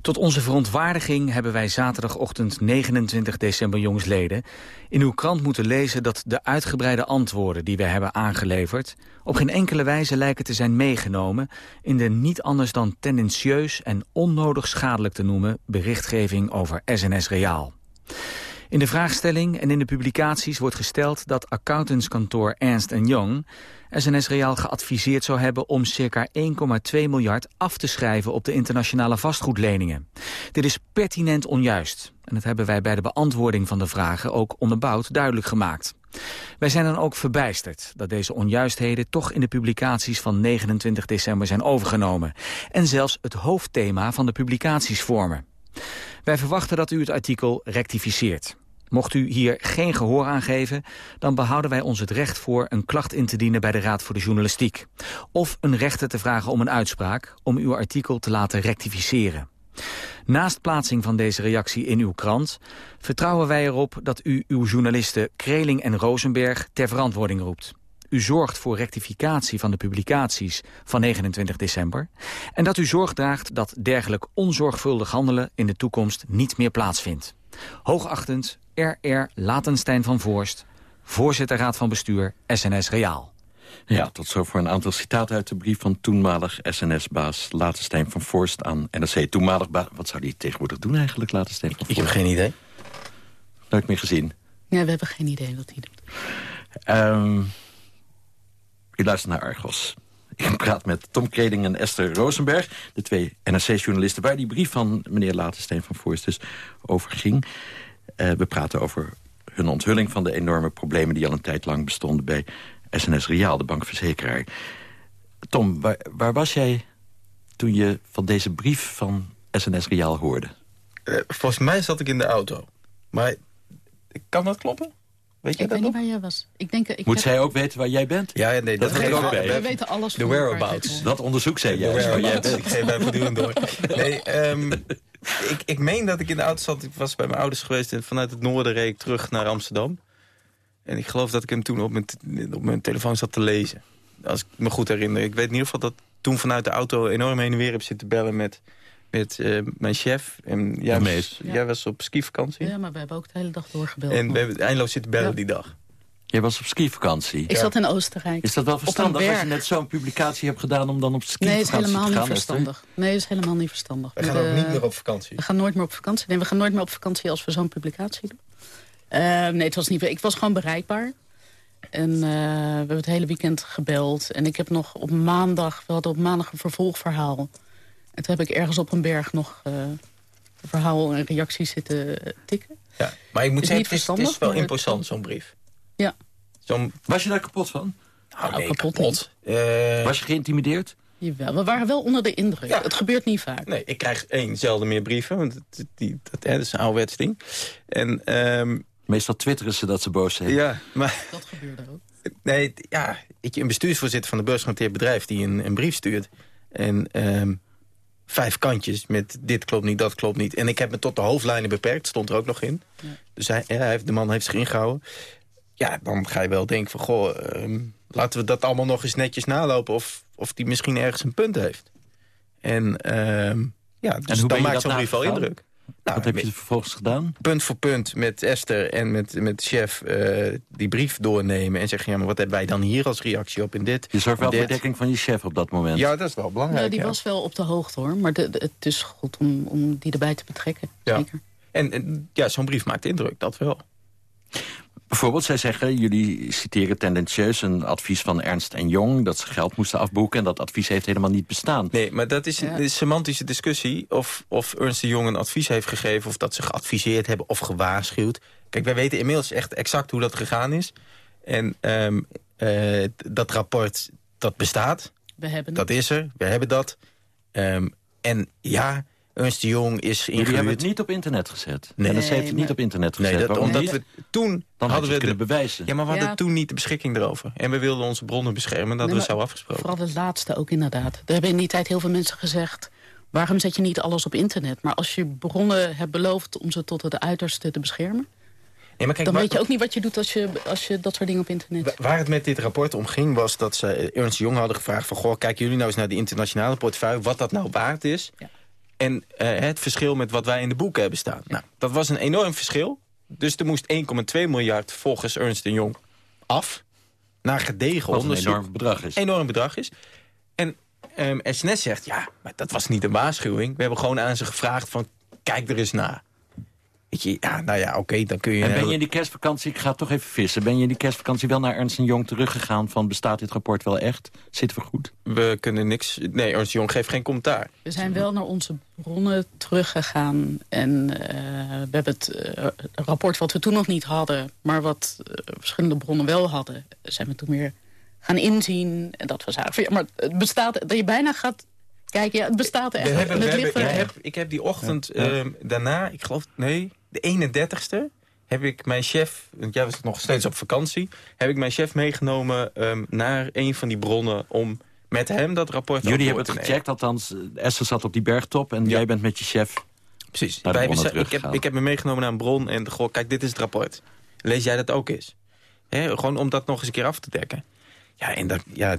Tot onze verontwaardiging hebben wij zaterdagochtend 29 december jongsleden... in uw krant moeten lezen dat de uitgebreide antwoorden die wij hebben aangeleverd... op geen enkele wijze lijken te zijn meegenomen... in de niet anders dan tendentieus en onnodig schadelijk te noemen... berichtgeving over SNS Reaal. In de vraagstelling en in de publicaties wordt gesteld dat accountantskantoor Ernst Young SNS Reaal geadviseerd zou hebben om circa 1,2 miljard af te schrijven op de internationale vastgoedleningen. Dit is pertinent onjuist. En dat hebben wij bij de beantwoording van de vragen ook onderbouwd duidelijk gemaakt. Wij zijn dan ook verbijsterd dat deze onjuistheden toch in de publicaties van 29 december zijn overgenomen. En zelfs het hoofdthema van de publicaties vormen. Wij verwachten dat u het artikel rectificeert. Mocht u hier geen gehoor aan geven, dan behouden wij ons het recht voor een klacht in te dienen bij de Raad voor de Journalistiek. Of een rechter te vragen om een uitspraak om uw artikel te laten rectificeren. Naast plaatsing van deze reactie in uw krant... vertrouwen wij erop dat u uw journalisten Kreling en Rosenberg ter verantwoording roept. U zorgt voor rectificatie van de publicaties van 29 december... en dat u zorg draagt dat dergelijk onzorgvuldig handelen in de toekomst niet meer plaatsvindt. Hoogachtend R.R. Latenstein van Voorst, voorzitter Raad van Bestuur SNS Reaal. Ja, tot zo voor een aantal citaten uit de brief van toenmalig SNS-baas Latenstein van Voorst aan NRC. Toenmalig baas, wat zou die tegenwoordig doen eigenlijk, Latenstein van Voorst? Ik heb geen idee. Nooit meer gezien. Ja, we hebben geen idee wat hij doet. Um, u luistert naar Argos. Ik praat met Tom Kreding en Esther Rosenberg, de twee NRC-journalisten... waar die brief van meneer Latenstein van Voorst dus over ging. Uh, we praten over hun onthulling van de enorme problemen... die al een tijd lang bestonden bij SNS Reaal, de bankverzekeraar. Tom, waar, was jij toen je van deze brief van SNS Reaal hoorde? Uh, volgens mij zat ik in de auto. Maar kan dat kloppen? Weet je ik weet niet waar jij was. Ik denk, ik Moet zij ook weten waar jij bent? Ja, nee, dat, dat geeft ook bij. We weten alles De whereabouts. Dat onderzoek waar jij bent. Ik geef mij voortdurend door. Nee, um, ik, ik meen dat ik in de auto zat. Ik was bij mijn ouders geweest en vanuit het noorden reed ik terug naar Amsterdam. En ik geloof dat ik hem toen op mijn, op mijn telefoon zat te lezen. Als ik me goed herinner. Ik weet in ieder geval dat toen vanuit de auto enorm heen en weer heb zitten bellen met, met uh, mijn chef. En jij, was, ja. jij was op skivakantie. Ja, maar we hebben ook de hele dag doorgebeld. En we hebben eindeloos zitten bellen ja. die dag. Jij was op skivakantie? Ik zat in Oostenrijk. Is dat wel verstandig als je net zo'n publicatie hebt gedaan... om dan op skivakantie te gaan? Nee, is helemaal niet verstandig. Nee, is helemaal niet verstandig. We gaan ook niet meer op vakantie. We gaan nooit meer op vakantie. Nee, we gaan nooit meer op vakantie als we zo'n publicatie doen. Uh, nee, het was niet... Ik was gewoon bereikbaar. En uh, we hebben het hele weekend gebeld. En ik heb nog op maandag... We hadden op maandag een vervolgverhaal. En toen heb ik ergens op een berg nog... Uh, een verhaal en reacties zitten tikken. Ja, maar ik moet zeggen, het is, het is wel imposant, zo'n brief. Ja. Zo Was je daar kapot van? Nou, nee, kapot. kapot. Uh, Was je geïntimideerd? Jawel, we waren wel onder de indruk. Ja. Het gebeurt niet vaak. Nee, ik krijg één, zelden meer brieven. Want het, die, dat, hè, dat is een ouderwets ding. En, um, Meestal twitteren ze dat ze boos zijn. Ja, maar... Dat gebeurde ook. Nee, ja, ik, een bestuursvoorzitter van een beursgenoteerd bedrijf... die een, een brief stuurt. En um, vijf kantjes met dit klopt niet, dat klopt niet. En ik heb me tot de hoofdlijnen beperkt, stond er ook nog in. Ja. Dus hij, hij heeft, de man heeft zich ingehouden ja, dan ga je wel denken van... goh, uh, laten we dat allemaal nog eens netjes nalopen... of, of die misschien ergens een punt heeft. En uh, ja, dus en dan maakt zo'n brief wel indruk. Nou, Wat heb je vervolgens gedaan? Punt voor punt met Esther en met, met chef uh, die brief doornemen... en zeggen, ja, maar wat hebben wij dan hier als reactie op in dit? Je zorgt wel voor dekking van je chef op dat moment. Ja, dat is wel belangrijk. Ja, die was wel op de hoogte, hoor. Maar de, de, het is goed om, om die erbij te betrekken. Ja. Zeker. En, en ja, zo'n brief maakt indruk, dat wel. Bijvoorbeeld, zij zeggen, jullie citeren tendentieus een advies van Ernst en Jong... dat ze geld moesten afboeken en dat advies heeft helemaal niet bestaan. Nee, maar dat is een, semantische discussie... Of, of Ernst en Jong een advies heeft gegeven... of dat ze geadviseerd hebben of gewaarschuwd. Kijk, wij weten inmiddels echt exact hoe dat gegaan is. En um, uh, dat rapport, dat bestaat. We hebben dat is er, we hebben dat. Um, en ja... Ernst de Jong is ingehuurd. Jullie hebben het niet op internet gezet. Nee, en ze heeft het niet op internet gezet. Nee, dat, omdat we toen Dan hadden we kunnen bewijzen. Ja, maar we hadden toen niet de beschikking erover. En we wilden onze bronnen beschermen. Dat nee, was zo afgesproken. Vooral het laatste ook inderdaad. Er hebben in die tijd heel veel mensen gezegd... waarom zet je niet alles op internet? Maar als je bronnen hebt beloofd om ze tot het uiterste te beschermen... Nee, maar kijk, dan weet je ook niet wat je doet als je, als je dat soort dingen op internet... Waar het met dit rapport om ging was dat ze Ernst Jong hadden gevraagd... van goh, kijken jullie nou eens naar de internationale portefeuille... wat dat nou waard is... Ja. En uh, het verschil met wat wij in de boeken hebben staan. Nou, dat was een enorm verschil. Dus er moest 1,2 miljard volgens Ernst Jong af. Naar gedegen wat onderzoek. een enorm bedrag is. Enorm bedrag is. En um, ehm, SNS zegt, ja, maar dat was niet een waarschuwing. We hebben gewoon aan ze gevraagd van, kijk er eens naar. Weet je, ja, nou ja, oké, dan kun je... En ben je in die kerstvakantie, ik ga toch even vissen... ben je in die kerstvakantie wel naar Ernst Jong teruggegaan... van bestaat dit rapport wel echt? Zitten we goed? We kunnen niks... Nee, Ernst Jong geeft geen commentaar. We zijn wel naar onze bronnen teruggegaan. En uh, we hebben het uh, rapport wat we toen nog niet hadden... maar wat uh, verschillende bronnen wel hadden... zijn we toen weer gaan inzien. En dat was eigenlijk... Ja, maar het bestaat... dat je bijna gaat Kijk, ja, het bestaat echt. We hebben, we hebben, ik, heb, ik heb die ochtend ja. uh, daarna, ik geloof, nee, de 31ste heb ik mijn chef, want jij was nog steeds op vakantie... heb ik mijn chef meegenomen um, naar een van die bronnen om met hem dat rapport Jullie hebben het gecheckt, althans Esther zat op die bergtop... en jij bent met je chef Precies. Wij ik, heb, ik heb me meegenomen naar een bron en goh, kijk, dit is het rapport. Lees jij dat ook eens? He, gewoon om dat nog eens een keer af te dekken. Ja, en dat, ja,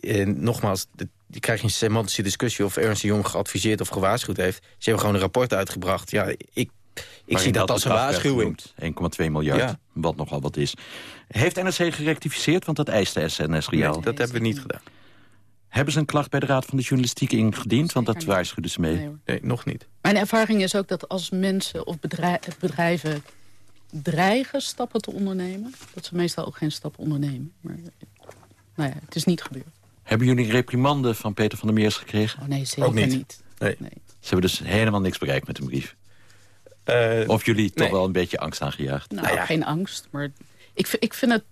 en nogmaals, je krijgt een semantische discussie... of Ernst Jong geadviseerd of gewaarschuwd heeft. Ze hebben gewoon een rapport uitgebracht. Ja, ik ik zie dat als een waarschuwing. 1,2 miljard, wat nogal wat is. Heeft NRC gerectificeerd, want dat eist de SNS Real? Nee, dat hebben we niet gedaan. Hebben ze een klacht bij de Raad van de Journalistiek ingediend? Want dat waarschuwden ze mee. Nee, nog niet. Mijn ervaring is ook dat als mensen of bedrijven dreigen stappen te ondernemen... dat ze meestal ook geen stap ondernemen. Maar nou ja, het is niet gebeurd. Hebben jullie reprimanden van Peter van der Meers gekregen? Oh nee, zeker niet. niet. Nee. nee. Ze hebben dus helemaal niks bereikt met een brief. Uh, of jullie toch wel een beetje angst aangejaagd? Nou, nou ja. geen angst, maar ik, ik vind het...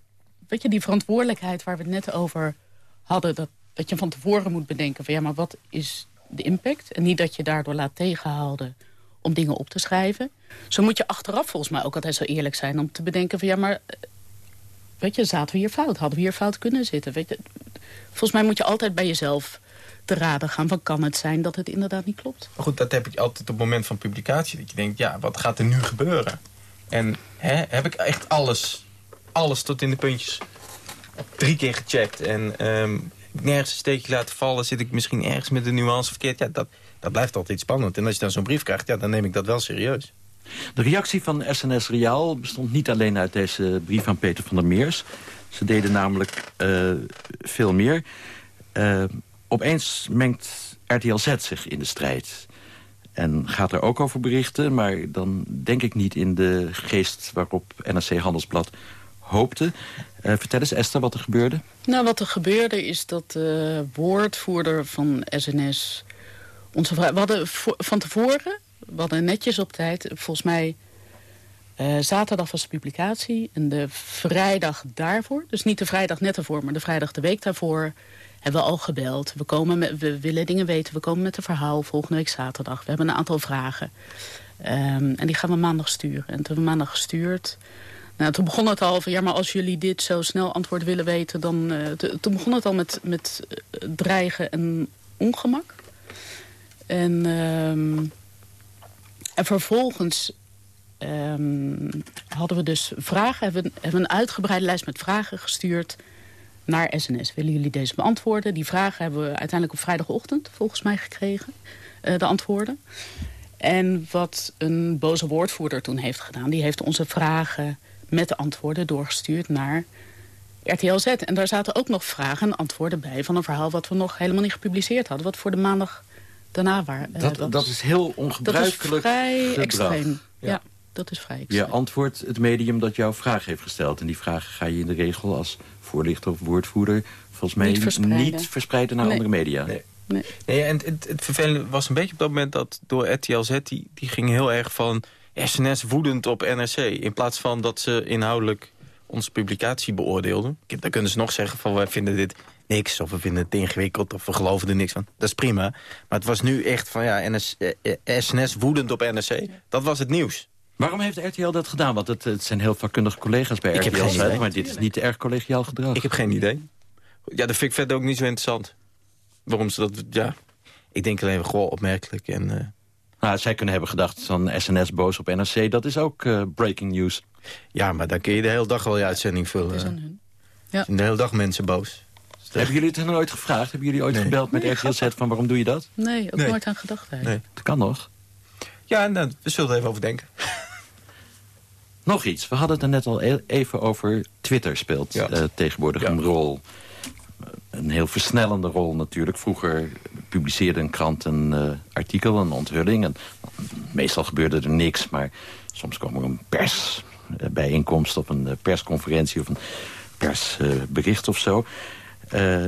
Weet je, die verantwoordelijkheid waar we het net over hadden... Dat, dat je van tevoren moet bedenken van ja, maar wat is de impact? En niet dat je daardoor laat tegenhouden om dingen op te schrijven. Zo moet je achteraf volgens mij ook altijd zo eerlijk zijn... om te bedenken van ja, maar... Eh, weet je, zaten we hier fout? Hadden we hier fout kunnen zitten? Weet je, volgens mij moet je altijd bij jezelf te raden gaan van kan het zijn dat het inderdaad niet klopt. Maar goed, dat heb ik altijd op het moment van publicatie. Dat je denkt, ja, wat gaat er nu gebeuren? En hè, heb ik echt alles, alles tot in de puntjes drie keer gecheckt. En um, nergens een steekje laten vallen. Zit ik misschien ergens met de nuance verkeerd? Ja, dat, dat blijft altijd spannend. En als je dan zo'n brief krijgt, ja, dan neem ik dat wel serieus. De reactie van SNS Reaal bestond niet alleen uit deze brief van Peter van der Meers. Ze deden namelijk uh, veel meer. Uh, Opeens mengt RTL Z zich in de strijd. En gaat er ook over berichten, maar dan denk ik niet in de geest... waarop NRC Handelsblad hoopte. Uh, vertel eens, Esther, wat er gebeurde. Nou, wat er gebeurde is dat de woordvoerder van SNS... Onze we hadden van tevoren, we hadden netjes op tijd... volgens mij uh, zaterdag was de publicatie en de vrijdag daarvoor... dus niet de vrijdag net ervoor, maar de vrijdag de week daarvoor hebben we al gebeld. We, komen met, we willen dingen weten. We komen met een verhaal volgende week zaterdag. We hebben een aantal vragen. Um, en die gaan we maandag sturen. En toen hebben we maandag gestuurd... Nou, toen begon het al van, ja, maar als jullie dit zo snel antwoord willen weten... dan uh, toen begon het al met, met uh, dreigen en ongemak. En, um, en vervolgens um, hadden we dus vragen... hebben, hebben een uitgebreide lijst met vragen gestuurd naar SNS. Willen jullie deze beantwoorden? Die vragen hebben we uiteindelijk op vrijdagochtend volgens mij gekregen. Uh, de antwoorden. En wat een boze woordvoerder toen heeft gedaan... die heeft onze vragen met de antwoorden doorgestuurd naar RTL Z. En daar zaten ook nog vragen en antwoorden bij... van een verhaal wat we nog helemaal niet gepubliceerd hadden. Wat voor de maandag daarna waren. Uh, dat, dat, is heel ongebruikelijk Dat is vrij extreem. ja dat is vrij Je antwoordt het medium dat jouw vraag heeft gesteld. En die vraag ga je in de regel als voorlichter of woordvoerder... volgens mij niet verspreiden, naar andere media. Nee. Nee. nee en het, het vervelende was een beetje op dat moment dat door RTL Z... die, die ging heel erg van SNS woedend op NRC... in plaats van dat ze inhoudelijk onze publicatie beoordeelden. Dan kunnen ze nog zeggen van wij vinden dit niks... of we vinden het ingewikkeld of we geloven er niks van. Dat is prima. Maar het was nu echt van ja, NS, SNS woedend op NRC. Dat was het nieuws. Waarom heeft RTL dat gedaan? Want het, het zijn heel vakkundige collega's bij ik RTL, maar dit is niet erg collegiaal gedrag. Ik heb geen idee. Ja, dat vind ik verder ook niet zo interessant. Waarom ze dat, ja... Ik denk alleen, gewoon opmerkelijk en... Uh... Nou, zij kunnen hebben gedacht van SNS boos op NRC. Dat is ook uh, breaking news. Ja, maar dan kun je de hele dag wel je uitzending vullen. is aan hun. Ja. De hele dag mensen boos. Hebben jullie het nooit gevraagd? Hebben jullie ooit gebeld met RTL Z van waarom doe je dat? Nee, ook nooit aan gedacht. Nee. Dat kan nog. Ja, nou, we zullen er even over denken. Nog iets. We hadden het er net al e- even over. Twitter speelt eh, tegenwoordig een rol. Een heel versnellende rol natuurlijk. Vroeger publiceerde een krant een uh, artikel, een onthulling. En meestal gebeurde er niks, maar soms kwam er een persbijeenkomst... of een persconferentie of een persbericht of zo. Uh,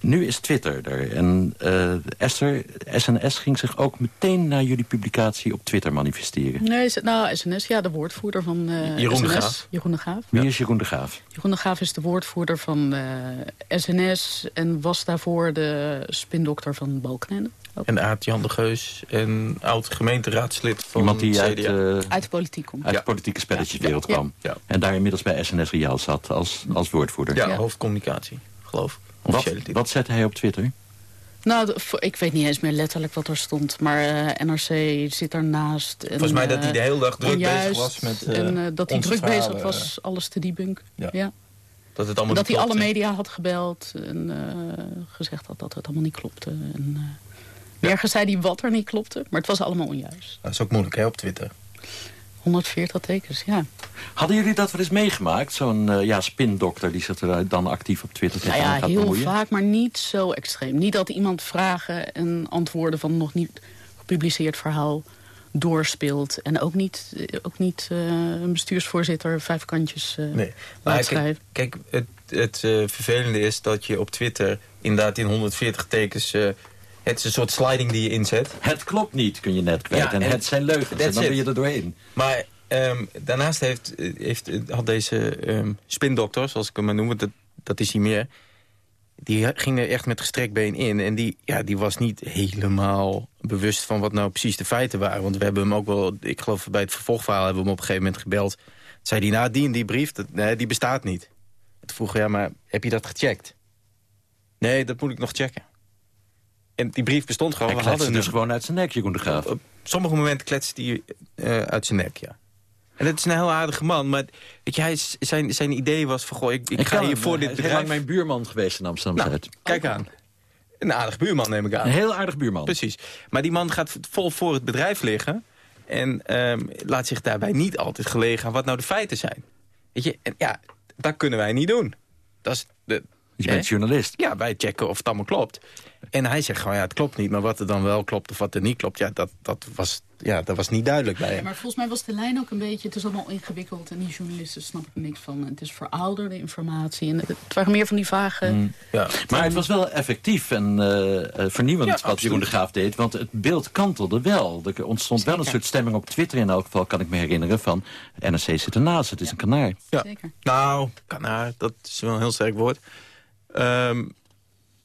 nu is Twitter er. En uh, Esther, SNS ging zich ook meteen na jullie publicatie op Twitter manifesteren. Nee, nou, SNS, ja, de woordvoerder van uh, Jeroen SNS. De Graaf. Jeroen de Graaf. Wie is Jeroen de Graaf? Jeroen de Graaf is de woordvoerder van SNS... en was daarvoor de spindokter van Balkenende. En Aad Jan de Geus en oud-gemeenteraadslid van Iemand die CDA. uit, uit de politiek komt. Uit Ja. de politieke spelletjeswereld Ja. kwam. Ja. En daar inmiddels bij SNS Riaal zat als, als woordvoerder. Ja, hoofdcommunicatie, geloof ik. Wat, wat zette hij op Twitter? Nou, ik weet niet eens meer letterlijk wat er stond. Maar eh, NRC zit daarnaast. En, Volgens mij dat hij de hele dag eh, druk bezig was met, eh, en eh, dat hij druk bezig was alles te debunken. Ja. Ja. Dat het En allemaal dat hij alle media had gebeld en eh, gezegd had dat het allemaal niet klopte. En, eh, Nergens zei hij wat er niet klopte, maar het was allemaal onjuist. Dat is ook moeilijk, hè, op Twitter. 140 tekens, ja. Hadden jullie dat wel eens meegemaakt? Zo'n eh, ja, spindokter die zich er dan actief op Twitter Nou tegenaan ja, gaat heel bemoeien? vaak, maar niet zo extreem. Niet dat iemand vragen en antwoorden van nog niet gepubliceerd verhaal doorspeelt. En ook niet, eh, ook niet eh, een bestuursvoorzitter vijf kantjes eh Nee. laat Maar kijk, schrijven. kijk, het, het eh, vervelende is dat je op Twitter inderdaad in 140 tekens... eh, het is een soort sliding die je inzet. Het klopt niet, kun je net kwijt. Ja, en, en het zijn leugens. En dan ben je er doorheen. Maar ehm, daarnaast heeft, heeft, had deze ehm, spindokter, zoals ik hem maar noem, dat, dat is hij meer... die ging er echt met gestrekt been in. En die, ja, die was niet helemaal bewust van wat nou precies de feiten waren. Want we hebben hem ook wel, ik geloof bij het vervolgverhaal... hebben we hem op een gegeven moment gebeld. Zei hij, nou, die en die brief, dat, nee, die bestaat niet. Toen vroeg ja, maar heb je dat gecheckt? Nee, dat moet ik nog checken. En die brief bestond gewoon. Hij we hadden kletste dus gewoon uit zijn nek, Jeroen de Graaf. Op sommige momenten kletst hij eh, uit zijn nek, ja. En het is een heel aardige man, maar weet je, hij is, zijn, zijn idee was van... Goh, ik, ik, ga hier voor hij dit is bedrijf... lang mijn buurman geweest in Amsterdam-Zuid. Nou, kijk aan. Een aardig buurman, neem ik aan. Een heel aardig buurman. Precies. Maar die man gaat vol voor het bedrijf liggen... en ehm, laat zich daarbij niet altijd gelegen aan wat nou de feiten zijn. Weet je, en ja, dat kunnen wij niet doen. Dat is de, Je bent journalist. Ja, wij checken of het allemaal klopt. En hij zegt gewoon, ja, het klopt niet. Maar wat er dan wel klopt of wat er niet klopt... ja, dat, dat, was, ja, dat was niet duidelijk bij Ja, hem. maar volgens mij was de lijn ook een beetje... het is allemaal ingewikkeld en die journalisten snappen er niks van. Het is verouderde informatie. En het waren meer van die vage... Mm. Ja. Maar het was wel effectief en eh, eh, vernieuwend Ja, wat. Jeroen de Graaf deed. Want het beeld kantelde wel. Er ontstond wel een soort stemming op Twitter in elk geval, kan ik me herinneren. Van NRC zit ernaast, het is een kanaar. Ja. Zeker. Nou, kanaar, dat is wel een heel sterk woord. Ehm,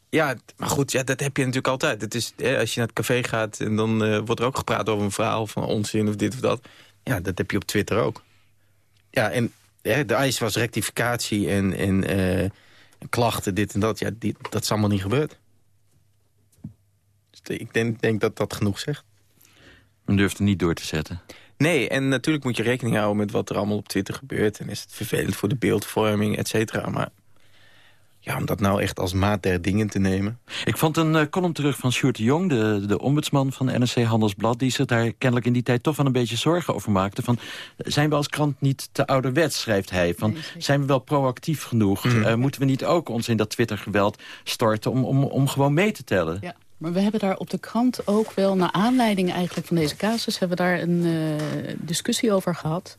ja, maar goed, ja, dat heb je natuurlijk altijd. Het is, hè, als je naar het café gaat en dan eh, wordt er ook gepraat over een verhaal van onzin of dit of dat. Ja, dat heb je op Twitter ook. Ja, en hè, de eis was rectificatie en, en, eh, en klachten, dit en dat. Ja, die, dat is allemaal niet gebeurd. Dus ik denk, denk dat dat genoeg zegt. Men durfde niet door te zetten. Nee, en natuurlijk moet je rekening houden met wat er allemaal op Twitter gebeurt. En is het vervelend voor de beeldvorming, et cetera. Maar ja, om dat nou echt als maat der dingen te nemen. Ik vond een eh, column terug van Sjoerd de Jong, de, de ombudsman van NRC Handelsblad... die zich daar kennelijk in die tijd toch wel een beetje zorgen over maakte. Van, zijn we als krant niet te ouderwets, schrijft hij. Van, zijn we wel proactief genoeg? Eh, moeten we niet ook ons in dat Twitter-geweld storten... Om, om, om gewoon mee te tellen? Ja. Maar we hebben daar op de krant ook wel, naar aanleiding eigenlijk van deze casus... hebben we daar een eh, discussie over gehad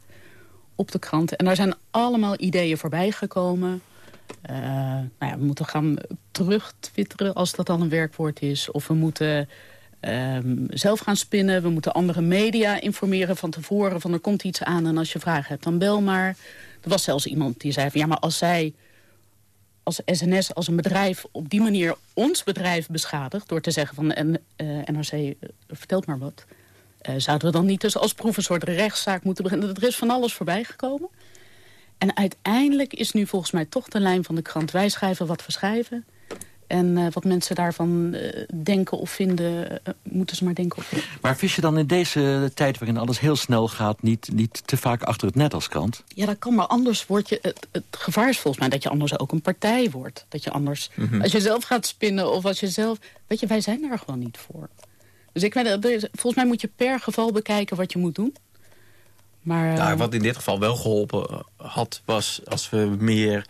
op de krant. En daar zijn allemaal ideeën voorbij gekomen. Eh, nou we moeten gaan terug twitteren als dat dan een werkwoord is. Of we moeten ehm, zelf gaan spinnen. We moeten andere media informeren van tevoren. Van er komt iets aan en als je vragen hebt, dan bel maar. Er was zelfs iemand die zei van ja, maar als zij als SNS, als een bedrijf op die manier ons bedrijf beschadigt... door te zeggen van en, eh, NRC, eh, vertelt maar wat... zouden we dan niet dus als proef een soort rechtszaak moeten beginnen? Er is van alles voorbij gekomen. En uiteindelijk is nu volgens mij toch de lijn van de krant... wij schrijven wat we schrijven. En uh, wat mensen daarvan uh, denken of vinden, uh, moeten ze maar denken of vinden. Maar vis je dan in deze tijd waarin alles heel snel gaat... niet, niet te vaak achter het net als krant? Ja, dat kan, maar anders word je... Het, het gevaar is volgens mij dat je anders ook een partij wordt. Dat je anders... Mm -hmm. Als je zelf gaat spinnen of als je zelf... Weet je, wij zijn daar gewoon niet voor. Dus ik weet, volgens mij moet je per geval bekijken wat je moet doen. Maar, nou, wat in dit geval wel geholpen had, was als we meer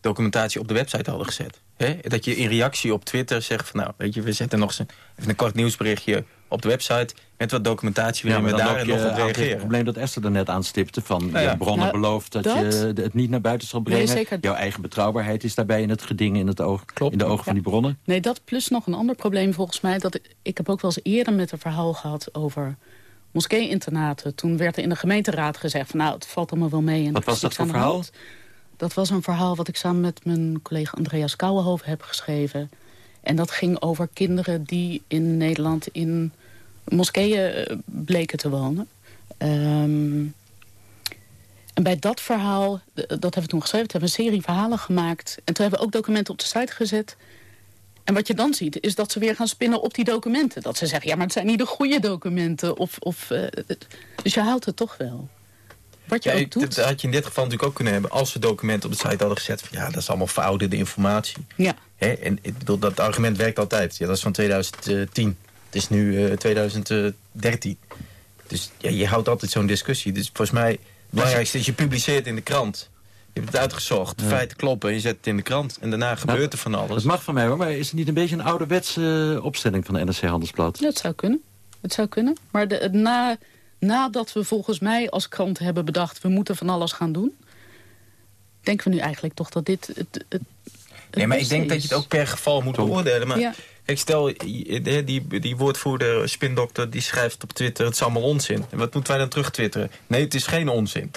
documentatie op de website hadden gezet. He? Dat je in reactie op Twitter zegt van nou, weet je, we zetten nog eens een, even een kort nieuwsberichtje op de website met wat documentatie waarin ja, we daar nog op reageren. Het probleem dat Esther er net aanstipte van nou ja. je bronnen nou, belooft dat, dat, je het niet naar buiten zal brengen. Nee, Jouw eigen betrouwbaarheid is daarbij in het geding in, het oog, Klopt. in de ogen ja. van die bronnen. Nee, dat plus nog een ander probleem volgens mij. Dat ik, ik heb ook wel eens eerder met een verhaal gehad over moskee-internaten. Toen werd er in de gemeenteraad gezegd van nou, het valt allemaal wel mee. En wat was dat voor verhaal? Dat was een verhaal wat ik samen met mijn collega Andreas Kouwenhoven heb geschreven. En dat ging over kinderen die in Nederland in moskeeën bleken te wonen. Um, en bij dat verhaal, dat hebben we toen geschreven, hebben we een serie verhalen gemaakt. En toen hebben we ook documenten op de site gezet. En wat je dan ziet, is dat ze weer gaan spinnen op die documenten. Dat ze zeggen, ja, maar het zijn niet de goede documenten. Of, of, uh, dus je houdt het toch wel. Wat je ja, ook doet. Dat had je in dit geval natuurlijk ook kunnen hebben... als we documenten op de site hadden gezet... Van, ja, dat is allemaal verouderde informatie. Ja. Hè? En ik bedoel, dat argument werkt altijd. Ja, dat is van 2010. Het is nu uh, 2013. Dus ja, je houdt altijd zo'n discussie. Dus volgens mij, het belangrijkste is je publiceert in de krant... Je hebt het uitgezocht, ja. feiten kloppen, je zet het in de krant. En daarna gebeurt nou, er van alles. Dat mag van mij hoor, maar is het niet een beetje een ouderwetse opstelling van de NRC Handelsblad? Het zou kunnen. Het zou kunnen. Maar de, na, nadat we volgens mij als krant hebben bedacht... we moeten van alles gaan doen... denken we nu eigenlijk toch dat dit het, het, Nee, maar ik denk is. dat je het ook per geval moet beoordelen. Maar ja. ik stel, die, die woordvoerder, spindokter, die schrijft op Twitter... het is allemaal onzin. En wat moeten wij dan terug twitteren? Nee, het is geen onzin.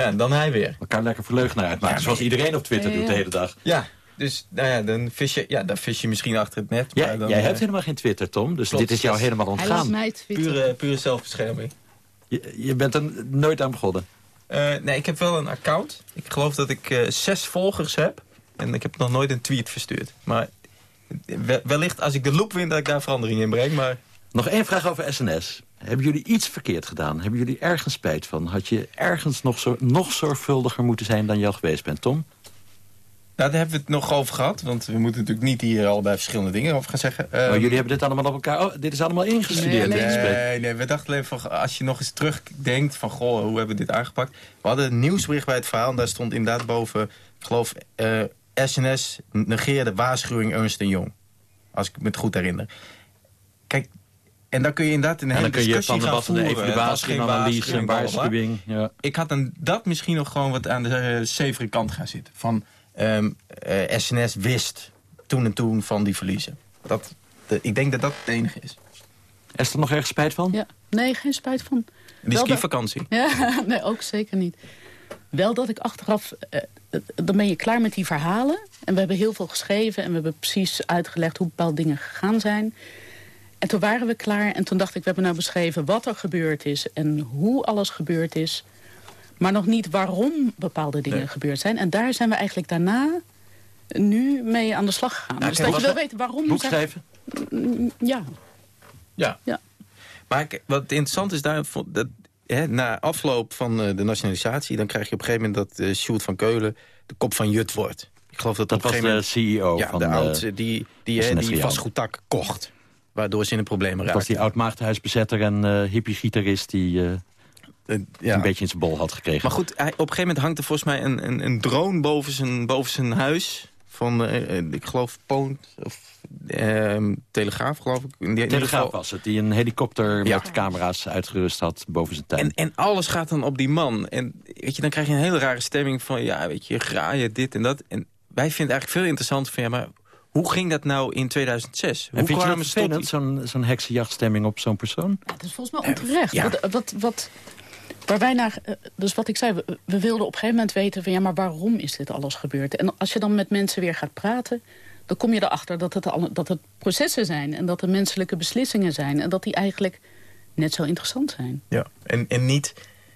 Ja, dan hij weer. Elkaar lekker verleugnaar uitmaken, ja, zoals iedereen op Twitter doet de hele dag. Ja, dus nou ja, dan vis je, ja, dan vis je misschien achter het net. Ja, maar dan, jij uh, hebt helemaal geen Twitter, Tom. Dus Klopt, dit is jou helemaal ontgaan. Pure, pure zelfbescherming. Je, je bent er nooit aan begonnen? Uh, nee, ik heb wel een account. Ik geloof dat ik uh, zes volgers heb. En ik heb nog nooit een tweet verstuurd. Maar wellicht als ik de loop win dat ik daar verandering in breng. Maar... Nog één vraag over SNS. Hebben jullie iets verkeerd gedaan? Hebben jullie ergens spijt van? Had je ergens nog, zo, nog zorgvuldiger moeten zijn dan je al geweest bent, Tom? Nou, daar hebben we het nog over gehad. Want we moeten natuurlijk niet hier allebei verschillende dingen over gaan zeggen. Um, maar jullie hebben dit allemaal op elkaar... Oh, dit is allemaal ingestudeerd. Nee, nee, nee, nee, we dachten alleen van... Als je nog eens terugdenkt van... Goh, hoe hebben we dit aangepakt? We hadden een nieuwsbericht bij het verhaal. En daar stond inderdaad boven... Ik geloof... Uh, SNS negeerde waarschuwing Ernst Jong. Als ik me het goed herinner. Kijk, en dan kun je inderdaad een hele discussie gaan voeren. Een evaluatie, een analyse, een waarschuwing. Ja. Ik had dan dat misschien nog gewoon wat aan de uh, zevere kant gaan zitten. Van um, uh, SNS wist toen en toen van die verliezen. Dat, de, ik denk dat dat het enige is. Is er nog ergens spijt van? Ja. Nee, geen spijt van. Die skivakantie? Ja, *laughs* nee, ook zeker niet. Wel dat ik achteraf... Uh, dan ben je klaar met die verhalen. En we hebben heel veel geschreven. En we hebben precies uitgelegd hoe bepaalde dingen gegaan zijn. En toen waren we klaar en toen dacht ik, we hebben nou beschreven wat er gebeurd is en hoe alles gebeurd is. Maar nog niet waarom bepaalde dingen nee. gebeurd zijn. En daar zijn we eigenlijk daarna nu mee aan de slag gegaan. Nou, dus dat je wil weten waarom... Boek schrijven? Ja. Ja. ja. Maar wat interessant is daar... Dat, hè, na afloop van uh, de nationalisatie... dan krijg je op een gegeven moment dat uh, Sjoerd van Keulen... de kop van Jut wordt. Ik geloof dat, dat op was de CEO ja, van de oud, die, die, die, die vastgoedtak kocht waardoor ze in de problemen raakten. Dat was die oud-maagdhuisbezetter en uh, hippie-gitarist die uh, uh, ja. een beetje in zijn bol had gekregen. Maar goed, hij, op een gegeven moment hangt er volgens mij een, een, een drone boven zijn, boven zijn huis. Van, ik geloof, Poont of ehm, Telegraaf, geloof ik. In die, Telegraaf geval... was het, die een helikopter ja. met camera's uitgerust had boven zijn tuin. En, en alles gaat dan op die man. En weet je, dan krijg je een hele rare stemming van, ja, weet je, graaien, dit en dat. En wij vinden het eigenlijk veel interessanter van, ja, maar hoe ging dat nou in 2006? En Hoe vind kwamen je dat zo'n zo'n heksenjachtstemming op zo'n persoon? Ja, dat is volgens mij onterecht. Ja. Wat, wat, wat, waar wij naar, dus wat ik zei, we, we, wilden op een gegeven moment weten... van ja, maar waarom is dit alles gebeurd? En als je dan met mensen weer gaat praten... dan kom je erachter dat het, al, dat het processen zijn... en dat er menselijke beslissingen zijn... en dat die eigenlijk net zo interessant zijn. Ja, en, en niet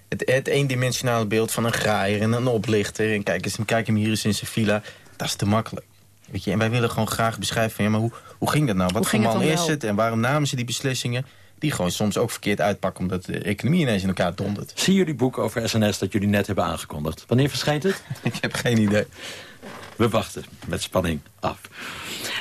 het, het eendimensionale beeld van een graaier en een oplichter... en kijk, eens, kijk hem hier eens in zijn villa, dat is te makkelijk. Weet je, en wij willen gewoon graag beschrijven van... ja, maar hoe, hoe ging dat nou? Wat voor man is het? En waarom namen ze die beslissingen? Die gewoon soms ook verkeerd uitpakken... omdat de economie ineens in elkaar dondert. Zie jullie boek over SNS dat jullie net hebben aangekondigd? Wanneer verschijnt het? *laughs* Ik heb geen idee. We wachten met spanning af.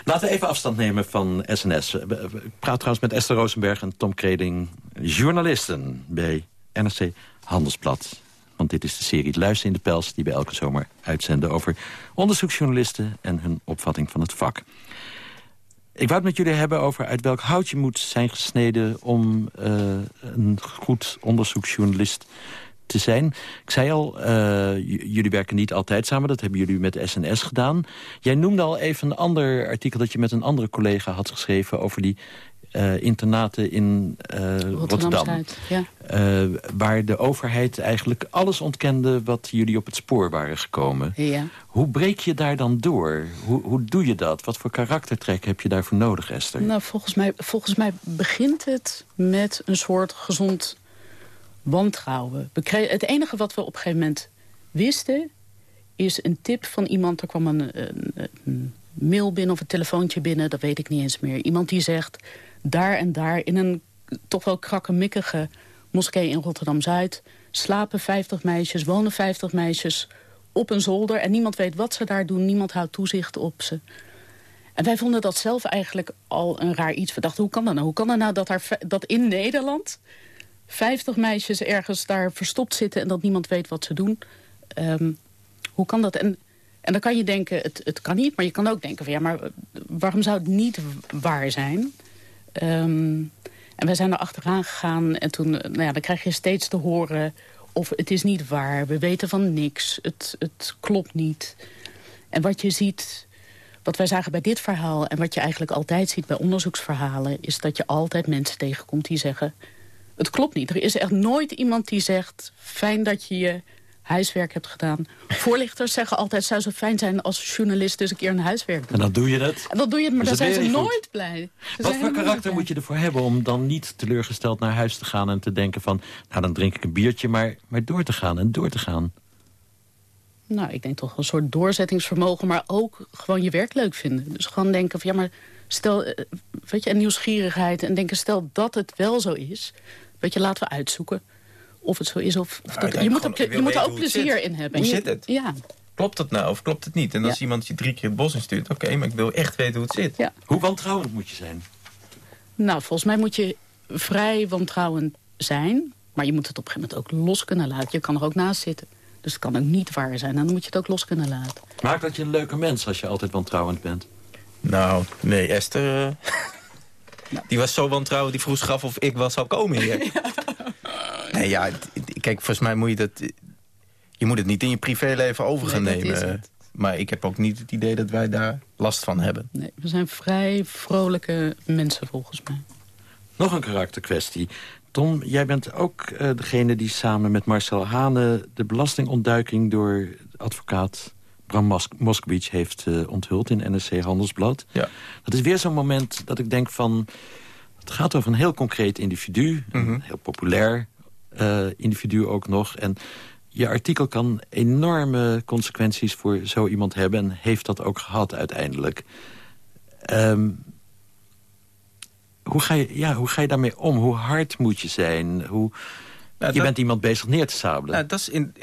Laten we even afstand nemen van SNS. Ik praat trouwens met Esther Rosenberg en Tom Kreding, journalisten bij NRC Handelsblad. Want dit is de serie Luister in de Pels... die we elke zomer uitzenden over onderzoeksjournalisten... en hun opvatting van het vak. Ik wou het met jullie hebben over uit welk hout je moet zijn gesneden... om uh, een goed onderzoeksjournalist te zijn. Ik zei al, uh, jullie werken niet altijd samen. Dat hebben jullie met SNS gedaan. Jij noemde al even een ander artikel... dat je met een andere collega had geschreven... over die uh, internaten in uh, Rotterdam. Ja. Uh, waar de overheid eigenlijk alles ontkende wat jullie op het spoor waren gekomen. Ja. Hoe breek je daar dan door? Hoe, hoe doe je dat? Wat voor karaktertrek heb je daarvoor nodig, Esther? Nou, volgens mij, volgens mij begint het met een soort gezond wantrouwen. het enige wat we op een gegeven moment wisten... is een tip van iemand, er kwam een, een, een mail binnen of een telefoontje binnen... dat weet ik niet eens meer. Iemand die zegt, daar en daar in een toch wel krakkemikkige moskee in Rotterdam-Zuid... slapen 50 meisjes, wonen 50 meisjes op een zolder... en niemand weet wat ze daar doen, niemand houdt toezicht op ze. En wij vonden dat zelf eigenlijk al een raar iets. We dachten, hoe kan dat nou? Hoe kan dat nou dat, er, dat in Nederland 50 meisjes ergens daar verstopt zitten... en dat niemand weet wat ze doen? Um, hoe kan dat? En, en dan kan je denken, het, het kan niet. Maar je kan ook denken, van, ja, maar waarom zou het niet waar zijn... Um, en wij zijn er achteraan gegaan en toen nou ja, dan krijg je steeds te horen... of het is niet waar, we weten van niks, het, het klopt niet. En wat je ziet, wat wij zagen bij dit verhaal... en wat je eigenlijk altijd ziet bij onderzoeksverhalen... is dat je altijd mensen tegenkomt die zeggen... het klopt niet. Er is echt nooit iemand die zegt... fijn dat je je huiswerk hebt gedaan. Voorlichters zeggen altijd, zou zo fijn zijn als journalist dus een keer een huiswerk doen. En dan doe je dat? En dan doe je het, maar dan zijn ze nooit blij. Wat voor karakter moet je ervoor hebben om dan niet teleurgesteld naar huis te gaan... en te denken van, nou dan drink ik een biertje, maar, maar door te gaan en door te gaan? Nou, ik denk toch een soort doorzettingsvermogen, maar ook gewoon je werk leuk vinden. Dus gewoon denken van, ja, maar stel, eh, weet je, en nieuwsgierigheid en denken, stel dat het wel zo is, weet je, laten we uitzoeken of het zo is. Of, of dat, je, moet er, je moet er ook plezier in hebben. Hoe zit het? Ja. Klopt dat nou of klopt het niet? En als iemand je drie keer het bos instuurt... oké, maar ik wil echt weten hoe het zit. Ja. Hoe wantrouwend moet je zijn? Nou, volgens mij moet je vrij wantrouwend zijn. Maar je moet het op een gegeven moment ook los kunnen laten. Je kan er ook naast zitten. Dus het kan ook niet waar zijn. En dan moet je het ook los kunnen laten. Maakt dat je een leuke mens als je altijd wantrouwend bent? Nou, nee, Esther... Uh, *laughs* Die was zo wantrouwend, die vroeg zich af of ik wel zou komen hier. *laughs* Nee, ja, kijk, volgens mij moet je dat... Je moet het niet in je privéleven over gaan nemen. Maar ik heb ook niet het idee dat wij daar last van hebben. Nee, we zijn vrij vrolijke mensen volgens mij. Nog een karakterkwestie. Tom, jij bent ook uh, degene die samen met Marcel Hane... de belastingontduiking door advocaat Bram Mos Moskowitz heeft uh, onthuld in NRC Handelsblad. Ja. Dat is weer zo'n moment dat ik denk van... Het gaat over een heel concreet individu, mm heel populair uh, individu ook nog. En je artikel kan enorme consequenties voor zo iemand hebben... en heeft dat ook gehad uiteindelijk. Um, hoe, ga je, ja, hoe ga je daarmee om? Hoe hard moet je zijn? Hoe, nou, je bent iemand bezig neer te sabelen. Nou, dat, is in,